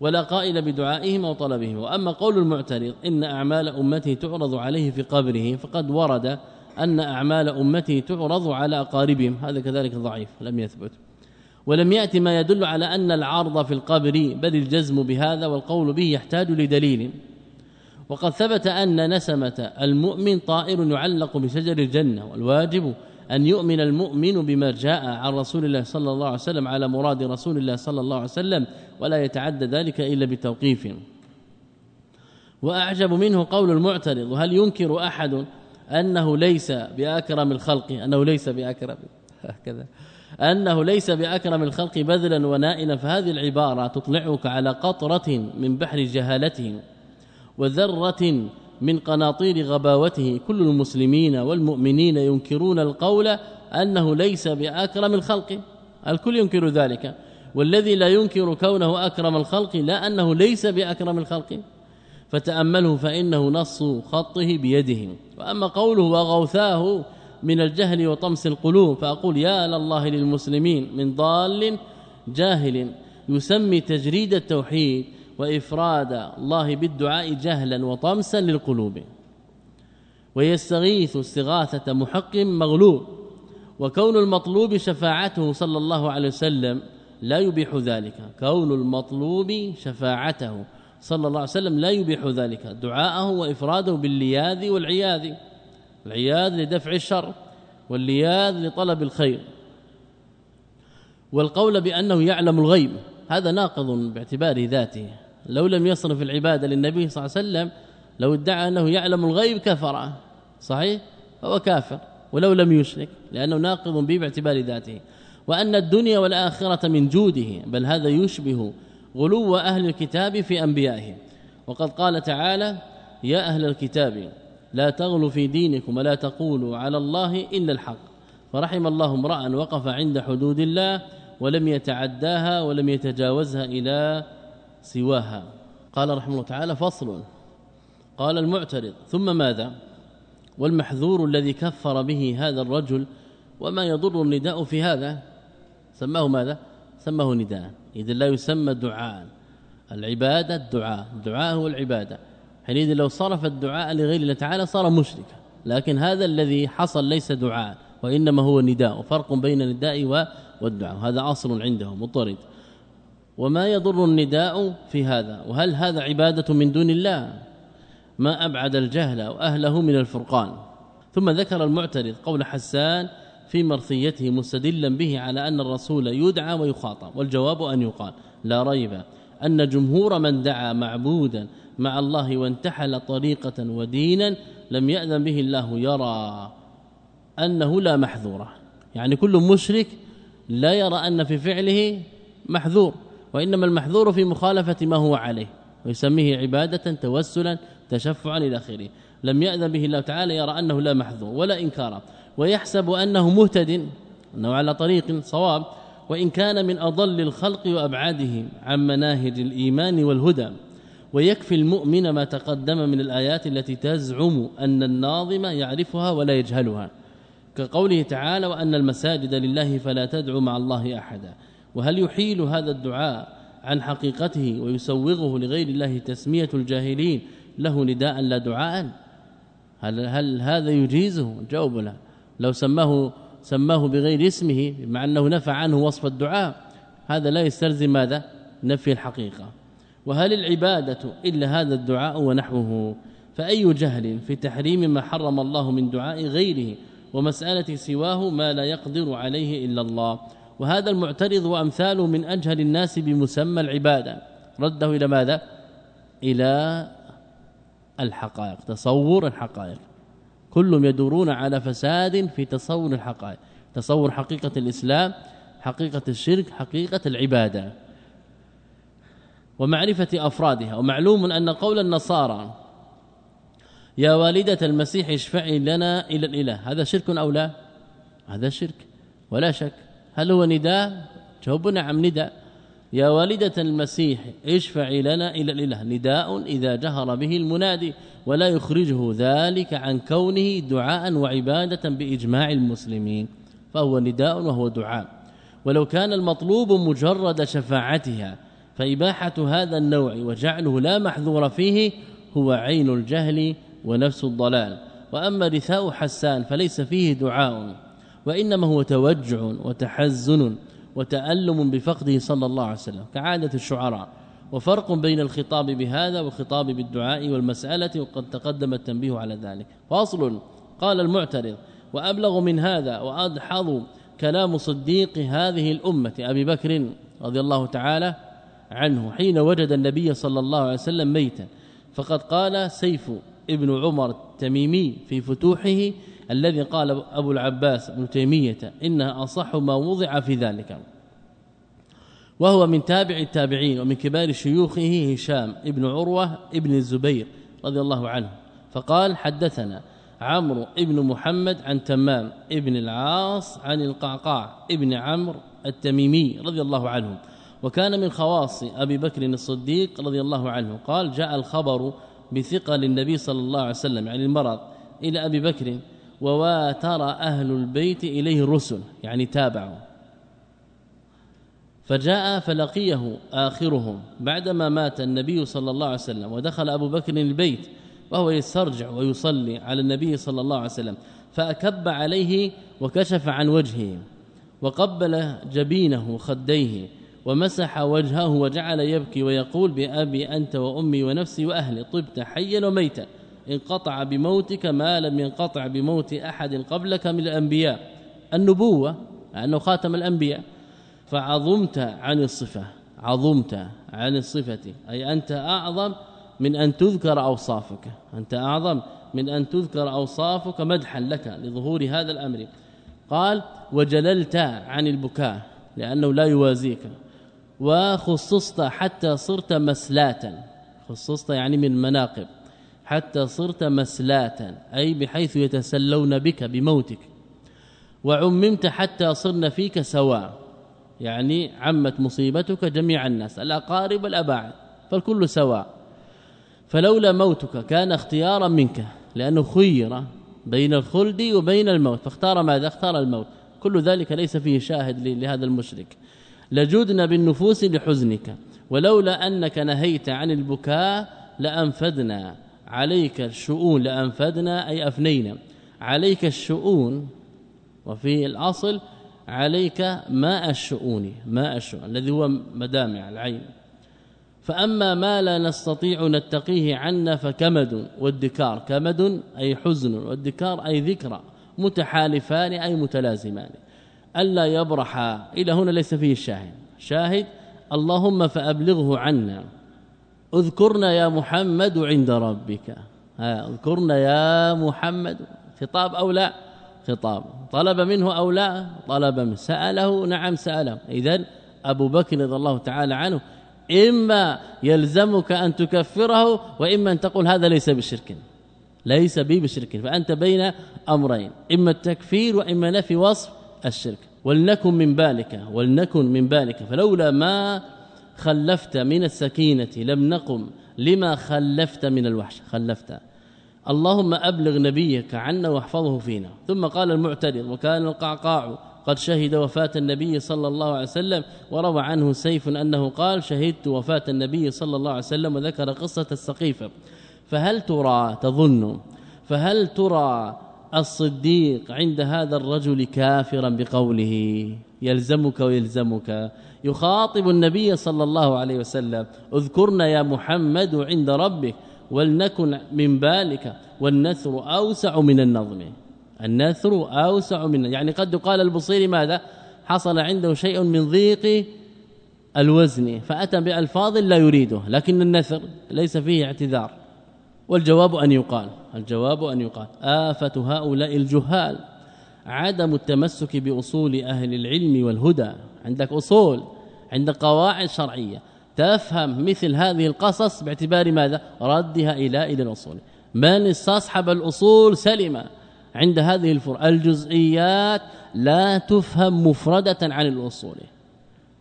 ولا قائل بدعائهما وطلبهما وأما قول المعترض إن أعمال أمته تعرض عليه في قبره فقد ورد أن أعمال أمته تعرض على أقاربهم. هذا كذلك ضعيف لم يثبت. ولم يأتي ما يدل على أن العرض في القبر بل الجزم بهذا والقول به يحتاج لدليل. وقد ثبت أن نسمة المؤمن طائر يعلق بشجر الجنة والواجب أن يؤمن المؤمن بما جاء عن رسول الله صلى الله عليه وسلم على مراد رسول الله صلى الله عليه وسلم ولا يتعدى ذلك إلا بتوقيف. وأعجب منه قول المعترض وهل ينكر أحد أنه ليس بأكرم الخلق أنه ليس بأكرم هكذا. أنه ليس بأكرم الخلق بذلا ونائلا فهذه العبارة تطلعك على قطرة من بحر جهالته. وذرة من قناطير غباوته. كل المسلمين والمؤمنين ينكرون القول أنه ليس بأكرم الخلق. الكل ينكر ذلك. والذي لا ينكر كونه أكرم الخلق لا أنه ليس بأكرم الخلق. فتامله فإنه نص خطه بيده. وأما قوله وغوثاه من الجهل وطمس القلوب فأقول يا لله للمسلمين من ضال جاهل يسمي تجريد التوحيد. وإفراد الله بالدعاء جهلا وطمسا للقلوب. ويستغيث استغاثة محق مغلوب. وكون المطلوب شفاعته صلى الله عليه وسلم لا يبيح ذلك. كون المطلوب شفاعته صلى الله عليه وسلم لا يبيح ذلك. دعاءه وإفراده باللياذ والعياذ. العياذ لدفع الشر واللياذ لطلب الخير. والقول بأنه يعلم الغيب. هذا ناقض باعتبار ذاته. لو لم يصرف العبادة للنبي صلى الله عليه وسلم لو ادعى أنه يعلم الغيب كفر. صحيح؟ هو كافر ولو لم يشرك لأنه ناقض به باعتبار ذاته. وأن الدنيا والآخرة من جوده بل هذا يشبه غلو أهل الكتاب في انبيائهم وقد قال تعالى يا أهل الكتاب لا تغلوا في دينكم ولا تقولوا على الله إلا الحق. فرحم الله امرأ وقف عند حدود الله ولم يتعداها ولم يتجاوزها إلى سواها. قال رحمه الله تعالى فصل. قال المعترض ثم ماذا؟ والمحذور الذي كفر به هذا الرجل وما يضر النداء في هذا؟ سماه ماذا؟ سماه نداء. اذا لا يسمى دعاء. العبادة الدعاء. الدعاء هو العبادة. حينئذ لو صرف الدعاء لغير الله تعالى صار مشركا. لكن هذا الذي حصل ليس دعاء وإنما هو نداء. وفرق بين النداء والدعاء. هذا أصل عنده مضطرد. وما يضر النداء في هذا؟ وهل هذا عبادة من دون الله؟ ما أبعد الجهل وأهله من الفرقان. ثم ذكر المعترض قول حسان في مرثيته مستدلا به على أن الرسول يدعى ويخاطب والجواب أن يقال. لا ريب أن جمهور من دعا معبودا مع الله وانتحل طريقة ودينا لم يأذن به الله يرى أنه لا محذورة. يعني كل مشرك لا يرى أن في فعله محذور. وإنما المحذور في مخالفة ما هو عليه ويسميه عبادة توسلا تشفعا إلى آخره. لم يأذن به الله تعالى يرى أنه لا محذور ولا إنكارا ويحسب أنه مهتد أنه على طريق صواب وإن كان من أضل الخلق وأبعادهم عن مناهج الإيمان والهدى. ويكفي المؤمن ما تقدم من الآيات التي تزعم أن الناظم يعرفها ولا يجهلها كقوله تعالى وأن المساجد لله فلا تدعو مع الله أحدا وهل يحيل هذا الدعاء عن حقيقته ويسوغه لغير الله تسمية الجاهلين له نداء لا دعاء؟ هل, هل هذا يجيزه؟ جاوب لا. لو سماه سماه بغير اسمه مع أنه نفى عنه وصف الدعاء هذا لا يستلزم ماذا؟ نفي الحقيقة. وهل العبادة إلا هذا الدعاء ونحوه؟ فأي جهل في تحريم ما حرم الله من دعاء غيره ومسألة سواه ما لا يقدر عليه إلا الله؟ وهذا المعترض وأمثاله من أجهل الناس بمسمى العبادة. رده إلى ماذا؟ إلى الحقائق تصور الحقائق. كلهم يدورون على فساد في تصور الحقائق. تصور حقيقة الإسلام حقيقة الشرك حقيقة العبادة. ومعرفة أفرادها. ومعلوم أن قول النصارى يا والدة المسيح اشفعي لنا إلى الإله. هذا شرك أو لا؟ هذا شرك. ولا شك. هل هو نداء؟ جواب نعم نداء. يا والدة المسيح اشفعي لنا إلى الإله. نداء إذا جهر به المنادي ولا يخرجه ذلك عن كونه دعاء وعبادة بإجماع المسلمين. فهو نداء وهو دعاء. ولو كان المطلوب مجرد شفاعتها فإباحة هذا النوع وجعله لا محذور فيه هو عين الجهل ونفس الضلال. وأما رثاء حسان فليس فيه دعاء. وإنما هو توجع وتحزن وتألم بفقده صلى الله عليه وسلم كعادة الشعراء. وفرق بين الخطاب بهذا والخطاب بالدعاء والمسألة وقد تقدم التنبيه على ذلك. فاصل قال المعترض وأبلغ من هذا وأدحض كلام صديق هذه الأمة أبي بكر رضي الله تعالى عنه حين وجد النبي صلى الله عليه وسلم ميتا. فقد قال سيف ابن عمر التميمي في فتوحه الذي قال أبو العباس ابن تيمية إنها أصح ما وضع في ذلك. وهو من تابع التابعين ومن كبار شيوخه هشام ابن عروة ابن الزبير رضي الله عنه. فقال حدثنا عمرو ابن محمد عن تمام ابن العاص عن القعقاع ابن عمرو التميمي رضي الله عنه. وكان من خواص أبي بكر الصديق رضي الله عنه. قال جاء الخبر بثقه للنبي صلى الله عليه وسلم عن المرض إلى أبي بكر وواتر أهل البيت إليه الرسل يعني تابعوا. فجاء فلقيه آخرهم بعدما مات النبي صلى الله عليه وسلم ودخل أبو بكر البيت وهو يسترجع ويصلي على النبي صلى الله عليه وسلم فأكب عليه وكشف عن وجهه وقبل جبينه خديه ومسح وجهه وجعل يبكي ويقول بأبي أنت وأمي ونفسي وأهلي طبت حيا وميتا. انقطع بموتك ما لم ينقطع بموت أحد قبلك من الأنبياء. النبوة أنه خاتم الأنبياء فعظمت عن الصفة عظمت عن الصفة. أي أنت أعظم من أن تذكر أوصافك. أنت أعظم من أن تذكر أوصافك مدحا لك لظهور هذا الأمر. قال وجللت عن البكاء لأنه لا يوازيك. وخصصت حتى صرت مسلاتا. خصصت يعني من مناقب. حتى صرت مسلاتا أي بحيث يتسلون بك بموتك. وعممت حتى صرنا فيك سواء. يعني عمت مصيبتك جميع الناس الأقارب والاباعد فالكل سواء. فلولا موتك كان اختيارا منك لأنه خير بين الخلد وبين الموت. فاختار ماذا؟ اختار الموت. كل ذلك ليس فيه شاهد لهذا المشرك. لجدنا بالنفوس لحزنك. ولولا أنك نهيت عن البكاء لأنفدنا. عليك الشؤون لانفدنا أي أفنينا. عليك الشؤون وفي الأصل عليك ماء الشؤون ماء الشؤون الذي هو مدامع العين. فأما ما لا نستطيع نتقيه عنا فكمد والدكار. كمد أي حزن والدكار أي ذكرى متحالفان أي متلازمان. ألا يبرح إلى هنا ليس فيه الشاهد شاهد اللهم فأبلغه عنا. اذكرنا يا محمد عند ربك. اذكرنا يا محمد. خطاب أو لا؟ خطاب. طلب منه أو لا؟ طلب منه. سأله نعم سأله. اذا أبو بكر رضي الله تعالى عنه إما يلزمك أن تكفره وإما أن تقول هذا ليس بشرك. ليس بي بشرك فأنت بين أمرين. إما التكفير وإما نفي وصف الشرك. ولنكن من بالك ولنكن من بالك. فلولا ما خلفت من السكينة لم نقم لما خلفت من الوحش. خلفت. اللهم أبلغ نبيك عنا واحفظه فينا. ثم قال المعترض وكان القعقاع قد شهد وفاة النبي صلى الله عليه وسلم وروى عنه سيف أنه قال شهدت وفاة النبي صلى الله عليه وسلم وذكر قصة السقيفة. فهل ترى تظن فهل ترى الصديق عند هذا الرجل كافرا بقوله يلزمك ويلزمك يخاطب النبي صلى الله عليه وسلم. اذكرنا يا محمد عند ربك ولنكن من بالك والنثر أوسع من النظم. النثر أوسع من يعني قد قال البصيري ماذا؟ حصل عنده شيء من ضيق الوزن فأتى بألفاظ لا يريده لكن النثر ليس فيه اعتذار. والجواب أن يقال الجواب أن يقال آفة هؤلاء الجهال عدم التمسك بأصول أهل العلم والهدى. عندك أصول. عندك قواعد شرعية تفهم مثل هذه القصص باعتبار ماذا؟ ردها إلى إلى الأصول. من استصحب الأصول سلم. عند هذه الفروع الجزئيات لا تفهم مفردة عن الأصول.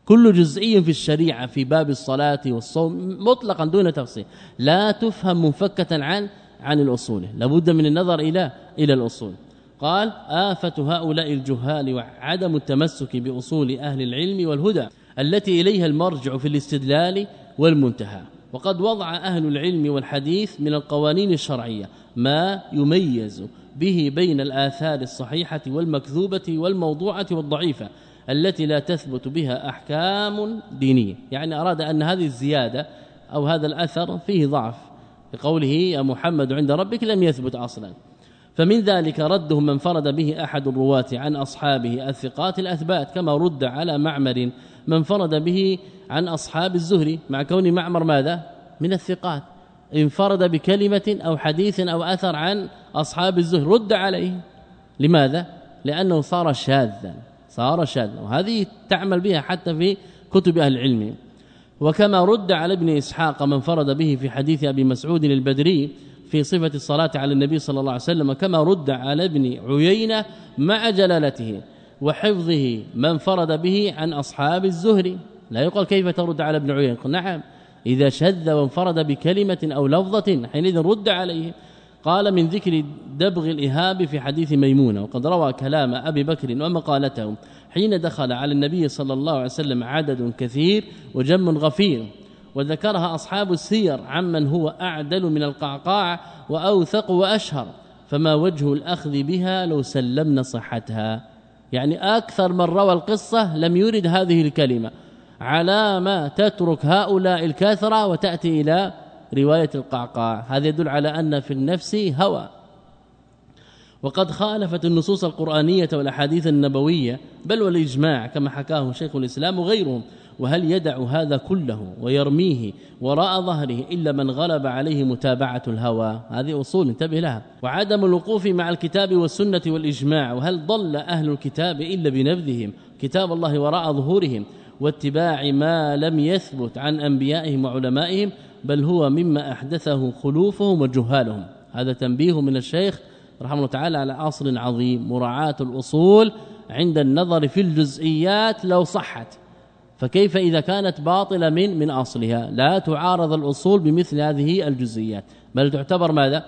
كل جزئي في الشريعة في باب الصلاة والصوم مطلقا دون تفصيل. لا تفهم منفكة عن عن الأصول. لابد من النظر إلى إلى الأصول. قال آفة هؤلاء الجهال وعدم التمسك بأصول أهل العلم والهدى. التي إليها المرجع في الاستدلال والمنتهى. وقد وضع أهل العلم والحديث من القوانين الشرعية ما يميز به بين الآثار الصحيحة والمكذوبة والموضوعة والضعيفة التي لا تثبت بها أحكام دينية. يعني أراد أن هذه الزيادة أو هذا الأثر فيه ضعف. بقوله يا محمد عند ربك لم يثبت أصلا. فمن ذلك رده من فرد به أحد الرواة عن أصحابه الثقات الأثبات كما رد على معمر من فرد به عن أصحاب الزهري مع كون معمر ماذا؟ من الثقات. انفرد بكلمة أو حديث أو أثر عن أصحاب الزهري رد عليه. لماذا؟ لأنه صار شاذا صار شاذا وهذه تعمل بها حتى في كتب أهل العلم. وكما رد على ابن إسحاق من فرد به في حديث أبي مسعود البدري في صفة الصلاة على النبي صلى الله عليه وسلم كما رد على ابن عيينة مع جلالته وحفظه من فرد به عن أصحاب الزهري لا يقال كيف ترد على ابن عيينة نعم إذا شذ وانفرد بكلمة أو لفظة حينئذ رد عليه. قال من ذكر دبغ الإهاب في حديث ميمونة وقد روى كلام أبي بكر ومقالته حين دخل على النبي صلى الله عليه وسلم عدد كثير وجم غفير. وذكرها أصحاب السير عمن هو أعدل من القعقاع وأوثق وأشهر فما وجه الأخذ بها لو سلمنا صحتها. يعني أكثر من روى القصة لم يرد هذه الكلمة. على ما تترك هؤلاء الكثره وتأتي إلى رواية القعقاع. هذا يدل على أن في النفس هوى. وقد خالفت النصوص القرآنية والأحاديث النبوية بل والإجماع كما حكاه شيخ الإسلام وغيرهم وهل يدع هذا كله ويرميه وراء ظهره إلا من غلب عليه متابعة الهوى؟ هذه أصول انتبه لها. وعدم الوقوف مع الكتاب والسنة والإجماع وهل ضل أهل الكتاب إلا بنبذهم كتاب الله وراء ظهورهم واتباع ما لم يثبت عن أنبيائهم وعلمائهم بل هو مما أحدثه خلوفهم وجهالهم. هذا تنبيه من الشيخ رحمه الله تعالى على أصل عظيم مراعاة الأصول عند النظر في الجزئيات لو صحت. فكيف إذا كانت باطلة من من أصلها؟ لا تعارض الأصول بمثل هذه الجزئيات. بل تعتبر ماذا؟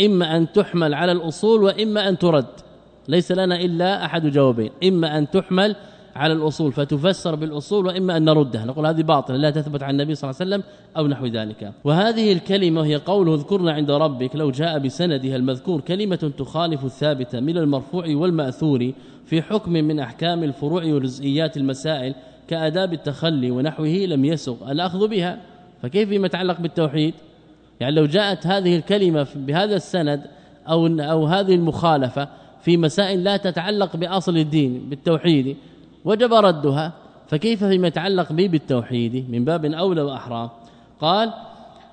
إما أن تحمل على الأصول وإما أن ترد. ليس لنا إلا أحد جوابين. إما أن تحمل على الأصول فتفسر بالأصول وإما أن نردها. نقول هذه باطلة لا تثبت عن النبي صلى الله عليه وسلم أو نحو ذلك. وهذه الكلمة هي قوله اذكرنا عند ربك لو جاء بسندها المذكور كلمة تخالف الثابتة من المرفوع والمأثور في حكم من أحكام الفروع وجزئيات المسائل كآداب التخلي ونحوه لم يسق الأخذ بها. فكيف فيما يتعلق بالتوحيد؟ يعني لو جاءت هذه الكلمة بهذا السند أو أو هذه المخالفة في مسائل لا تتعلق بأصل الدين بالتوحيد وجب ردها فكيف فيما يتعلق به بالتوحيد؟ من باب أولى وأحرى. قال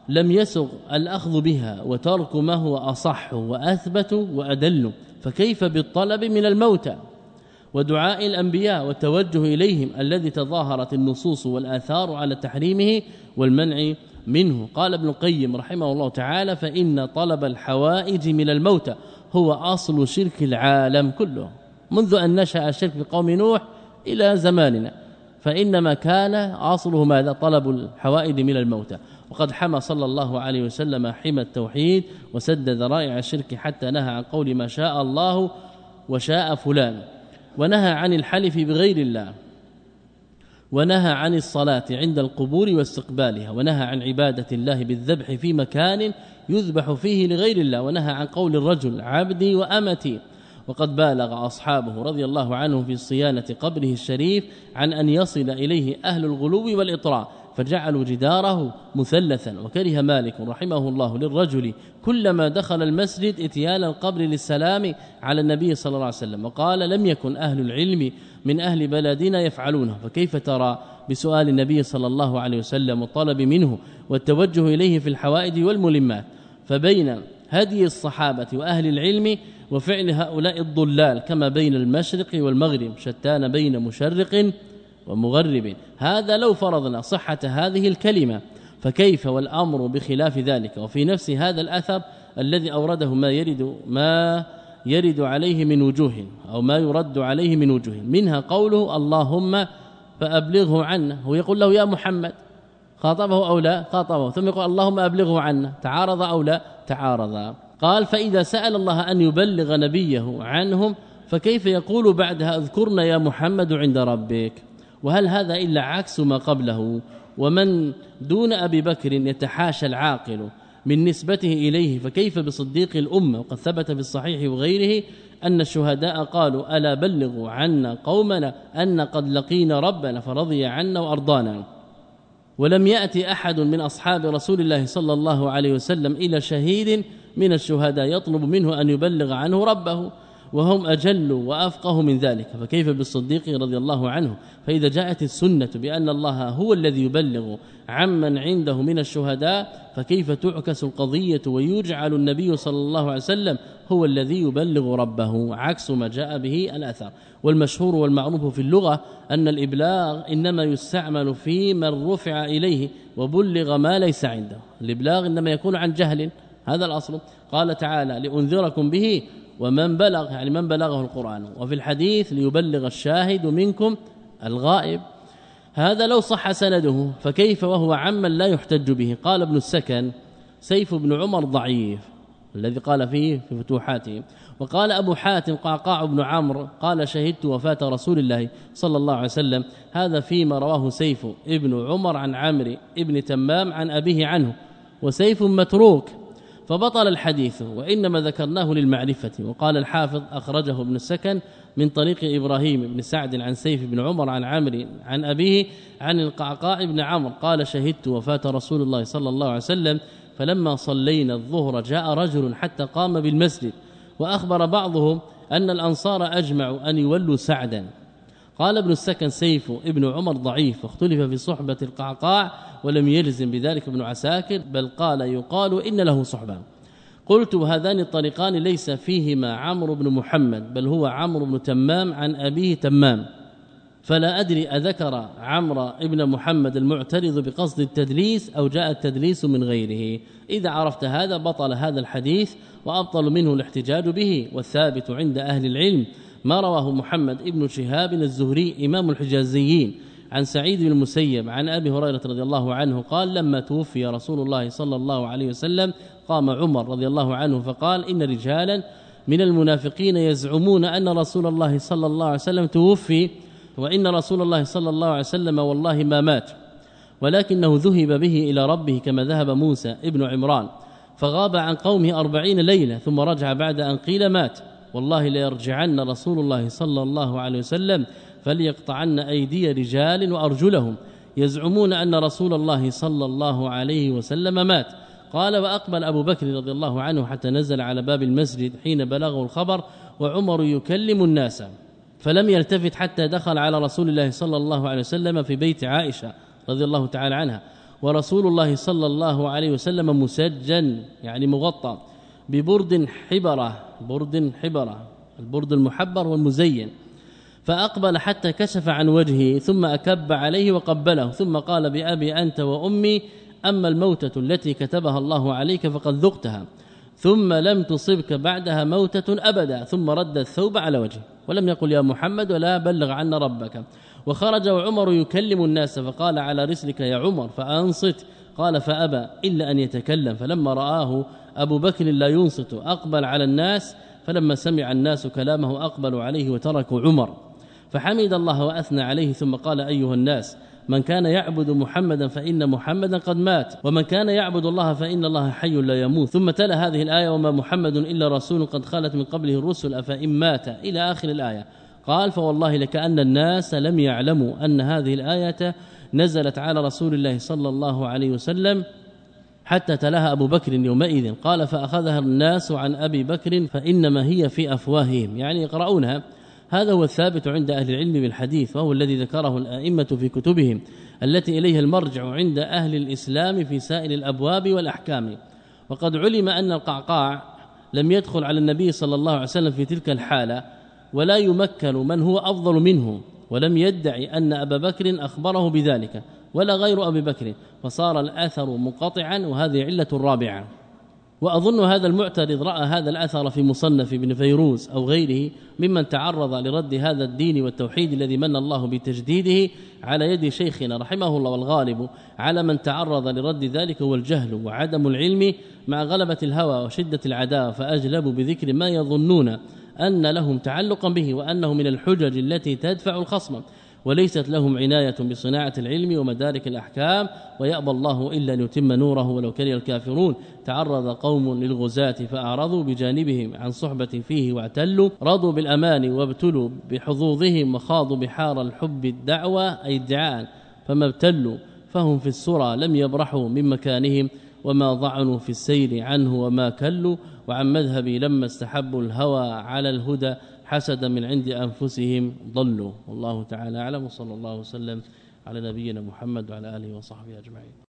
لم يسغ الأخذ بها وترك ما هو أصح وأثبت وأدل. فكيف بالطلب من الموتى؟ ودعاء الأنبياء والتوجه إليهم الذي تظاهرت النصوص والآثار على تحريمه والمنع منه. قال ابن القيم رحمه الله تعالى فإن طلب الحوائج من الموتى هو أصل شرك العالم كله منذ أن نشأ الشرك في قوم نوح إلى زماننا. فإنما كان أصله ماذا؟ طلب الحوائج من الموتى. وقد حمى صلى الله عليه وسلم حمى التوحيد وسد ذرائع الشرك حتى نهى عن قول ما شاء الله وشاء فلان. ونهى عن الحلف بغير الله ونهى عن الصلاة عند القبور واستقبالها ونهى عن عبادة الله بالذبح في مكان يذبح فيه لغير الله ونهى عن قول الرجل عبدي وأمتي. وقد بالغ أصحابه رضي الله عنهم في صيانة قبره الشريف عن أن يصل إليه أهل الغلو والإطراء. فجعلوا جداره مثلثا وكره مالك رحمه الله للرجل كلما دخل المسجد إتيان القبر للسلام على النبي صلى الله عليه وسلم وقال لم يكن أهل العلم من أهل بلدنا يفعلونه. فكيف ترى بسؤال النبي صلى الله عليه وسلم والطلب منه والتوجه إليه في الحوائج والملمات؟ فبين هدي الصحابة وأهل العلم وفعل هؤلاء الضلال كما بين المشرق والمغرب شتان بين مشرق ومغرب. هذا لو فرضنا صحة هذه الكلمة فكيف والأمر بخلاف ذلك؟ وفي نفس هذا الأثر الذي أورده ما يرد ما يرد عليه من وجوه أو ما يرد عليه من وجوه. منها قوله اللهم فأبلغه عنا. هو يقول له يا محمد خاطبه أو لا؟ خاطبه. ثم يقول اللهم أبلغه عنا. تعارض أو لا؟ تعارض. قال فإذا سأل الله أن يبلغ نبيه عنهم فكيف يقول بعدها اذكرنا يا محمد عند ربك؟ وهل هذا إلا عكس ما قبله؟ ومن دون أبي بكر يتحاشى العاقل من نسبته إليه فكيف بصديق الأمة؟ وقد ثبت في الصحيح وغيره أن الشهداء قالوا ألا بلغوا عنا قومنا أن قد لقينا ربنا فرضي عنا وأرضانا. ولم يأتي أحد من أصحاب رسول الله صلى الله عليه وسلم إلى شهيد من الشهداء يطلب منه أن يبلغ عنه ربه. وهم أجل وأفقه من ذلك. فكيف بالصديق رضي الله عنه؟ فإذا جاءت السنة بأن الله هو الذي يبلغ عمن عنده من الشهداء فكيف تعكس القضية ويجعل النبي صلى الله عليه وسلم هو الذي يبلغ ربه؟ عكس ما جاء به الأثر. والمشهور والمعروف في اللغة أن الإبلاغ إنما يستعمل في من رفع إليه وبلغ ما ليس عنده. الإبلاغ إنما يكون عن جهل. هذا الأصل. قال تعالى لأنذركم به ومن بلغ يعني من بلغه القرآن. وفي الحديث ليبلغ الشاهد منكم الغائب. هذا لو صح سنده فكيف وهو عمن لا يحتج به؟ قال ابن السكن سيف بن عمر ضعيف الذي قال فيه في فتوحاته. وقال أبو حاتم قعقاع بن عمرو قال شهدت وفاة رسول الله صلى الله عليه وسلم. هذا فيما رواه سيف ابن عمر عن عمرو ابن تمام عن أبيه عنه. وسيف متروك فبطل الحديث وإنما ذكرناه للمعرفة. وقال الحافظ أخرجه ابن السكن من طريق إبراهيم بن سعد عن سيف بن عمر عن عمرو عن أبيه عن القعقاع بن عمرو قال شهدت وفاة رسول الله صلى الله عليه وسلم فلما صلينا الظهر جاء رجل حتى قام بالمسجد وأخبر بعضهم أن الأنصار أجمعوا أن يولوا سعدا. قال ابن السكن سيف ابن عمر ضعيف واختلف في صحبة القعقاع ولم يلزم بذلك ابن عساكر بل قال يقال إن له صحبة. قلت هذان الطريقان ليس فيهما عمرو بن محمد بل هو عمرو بن تمام عن أبيه تمام. فلا أدري أذكر عمرو ابن محمد المعترض بقصد التدليس أو جاء التدليس من غيره. إذا عرفت هذا بطل هذا الحديث وأبطل منه الاحتجاج به والثابت عند أهل العلم. ما رواه محمد ابن شهاب الزهري إمام الحجازيين عن سعيد بن المسيب عن أبي هريرة رضي الله عنه قال لما توفي رسول الله صلى الله عليه وسلم قام عمر رضي الله عنه فقال إن رجالا من المنافقين يزعمون أن رسول الله صلى الله عليه وسلم توفي وإن رسول الله صلى الله عليه وسلم والله ما مات ولكنه ذهب به إلى ربه كما ذهب موسى ابن عمران فغاب عن قومه أربعين ليلة ثم رجع بعد أن قيل مات والله ليرجعن رسول الله صلى الله عليه وسلم فليقطعن أيدي رجال وأرجلهم يزعمون أن رسول الله صلى الله عليه وسلم مات. قال وأقبل أبو بكر رضي الله عنه حتى نزل على باب المسجد حين بلغه الخبر وعمر يكلم الناس فلم يلتفت حتى دخل على رسول الله صلى الله عليه وسلم في بيت عائشة رضي الله تعالى عنها. ورسول الله صلى الله عليه وسلم مسجن يعني مغطى. ببرد حبرة برد حبرة البرد المحبر والمزين. فأقبل حتى كشف عن وجهه ثم أكب عليه وقبله ثم قال بأبي أنت وأمي أما الموتة التي كتبها الله عليك فقد ذقتها ثم لم تصبك بعدها موتة أبدا ثم رد الثوب على وجهه ولم يقل يا محمد ولا بلغ عنا ربك. وخرج عمر يكلم الناس فقال على رسلك يا عمر فأنصت. قال فأبى إلا أن يتكلم فلما رآه أبو بكر لا ينصت أقبل على الناس فلما سمع الناس كلامه أقبلوا عليه وتركوا عمر. فحمد الله وأثنى عليه ثم قال أيها الناس من كان يعبد محمدا فإن محمدا قد مات ومن كان يعبد الله فإن الله حي لا يموت. ثم تلا هذه الآية وما محمد إلا رسول قد خلت من قبله الرسل أفإن مات. إلى آخر الآية قال فوالله لكأن الناس لم يعلموا أن هذه الآية نزلت على رسول الله صلى الله عليه وسلم حتى تلاها أبو بكر يومئذ. قال فأخذها الناس عن أبي بكر فإنما هي في أفواههم. يعني يقرؤونها. هذا هو الثابت عند أهل العلم بالحديث وهو الذي ذكره الأئمة في كتبهم التي إليها المرجع عند أهل الإسلام في سائر الأبواب والأحكام. وقد علم أن القعقاع لم يدخل على النبي صلى الله عليه وسلم في تلك الحالة ولا يمكن من هو أفضل منه. ولم يدعي أن أبا بكر أخبره بذلك. ولا غير أبي بكر فصار الأثر منقطعا وهذه علة رابعة. وأظن هذا المعترض رأى هذا الأثر في مصنف ابن فيروز أو غيره ممن تعرض لرد هذا الدين والتوحيد الذي من الله بتجديده على يد شيخنا رحمه الله والغالب على من تعرض لرد ذلك هو الجهل وعدم العلم مع غلبة الهوى وشدة العداوة فأجلبوا بذكر ما يظنون أن لهم تعلقا به وأنه من الحجج التي تدفع الخصم. وليست لهم عناية بصناعة العلم ومدارك الأحكام ويأبى الله إلا أن يتم نوره ولو كره الكافرون. تعرض قوم للغزاة فأعرضوا بجانبهم عن صحبة فيه واعتلوا رضوا بالأمان وابتلوا بحظوظهم وخاضوا بحار الحب الدعوة أي ادعاء فما ابتلوا فهم في السرى لم يبرحوا من مكانهم. وما ضعنوا في السير عنه وما كلوا وعن مذهبي لما استحبوا الهوى على الهدى. حسدا من عند أنفسهم ضلوا. والله تعالى أعلم وصلى الله وسلم على نبينا محمد وعلى آله وصحبه أجمعين.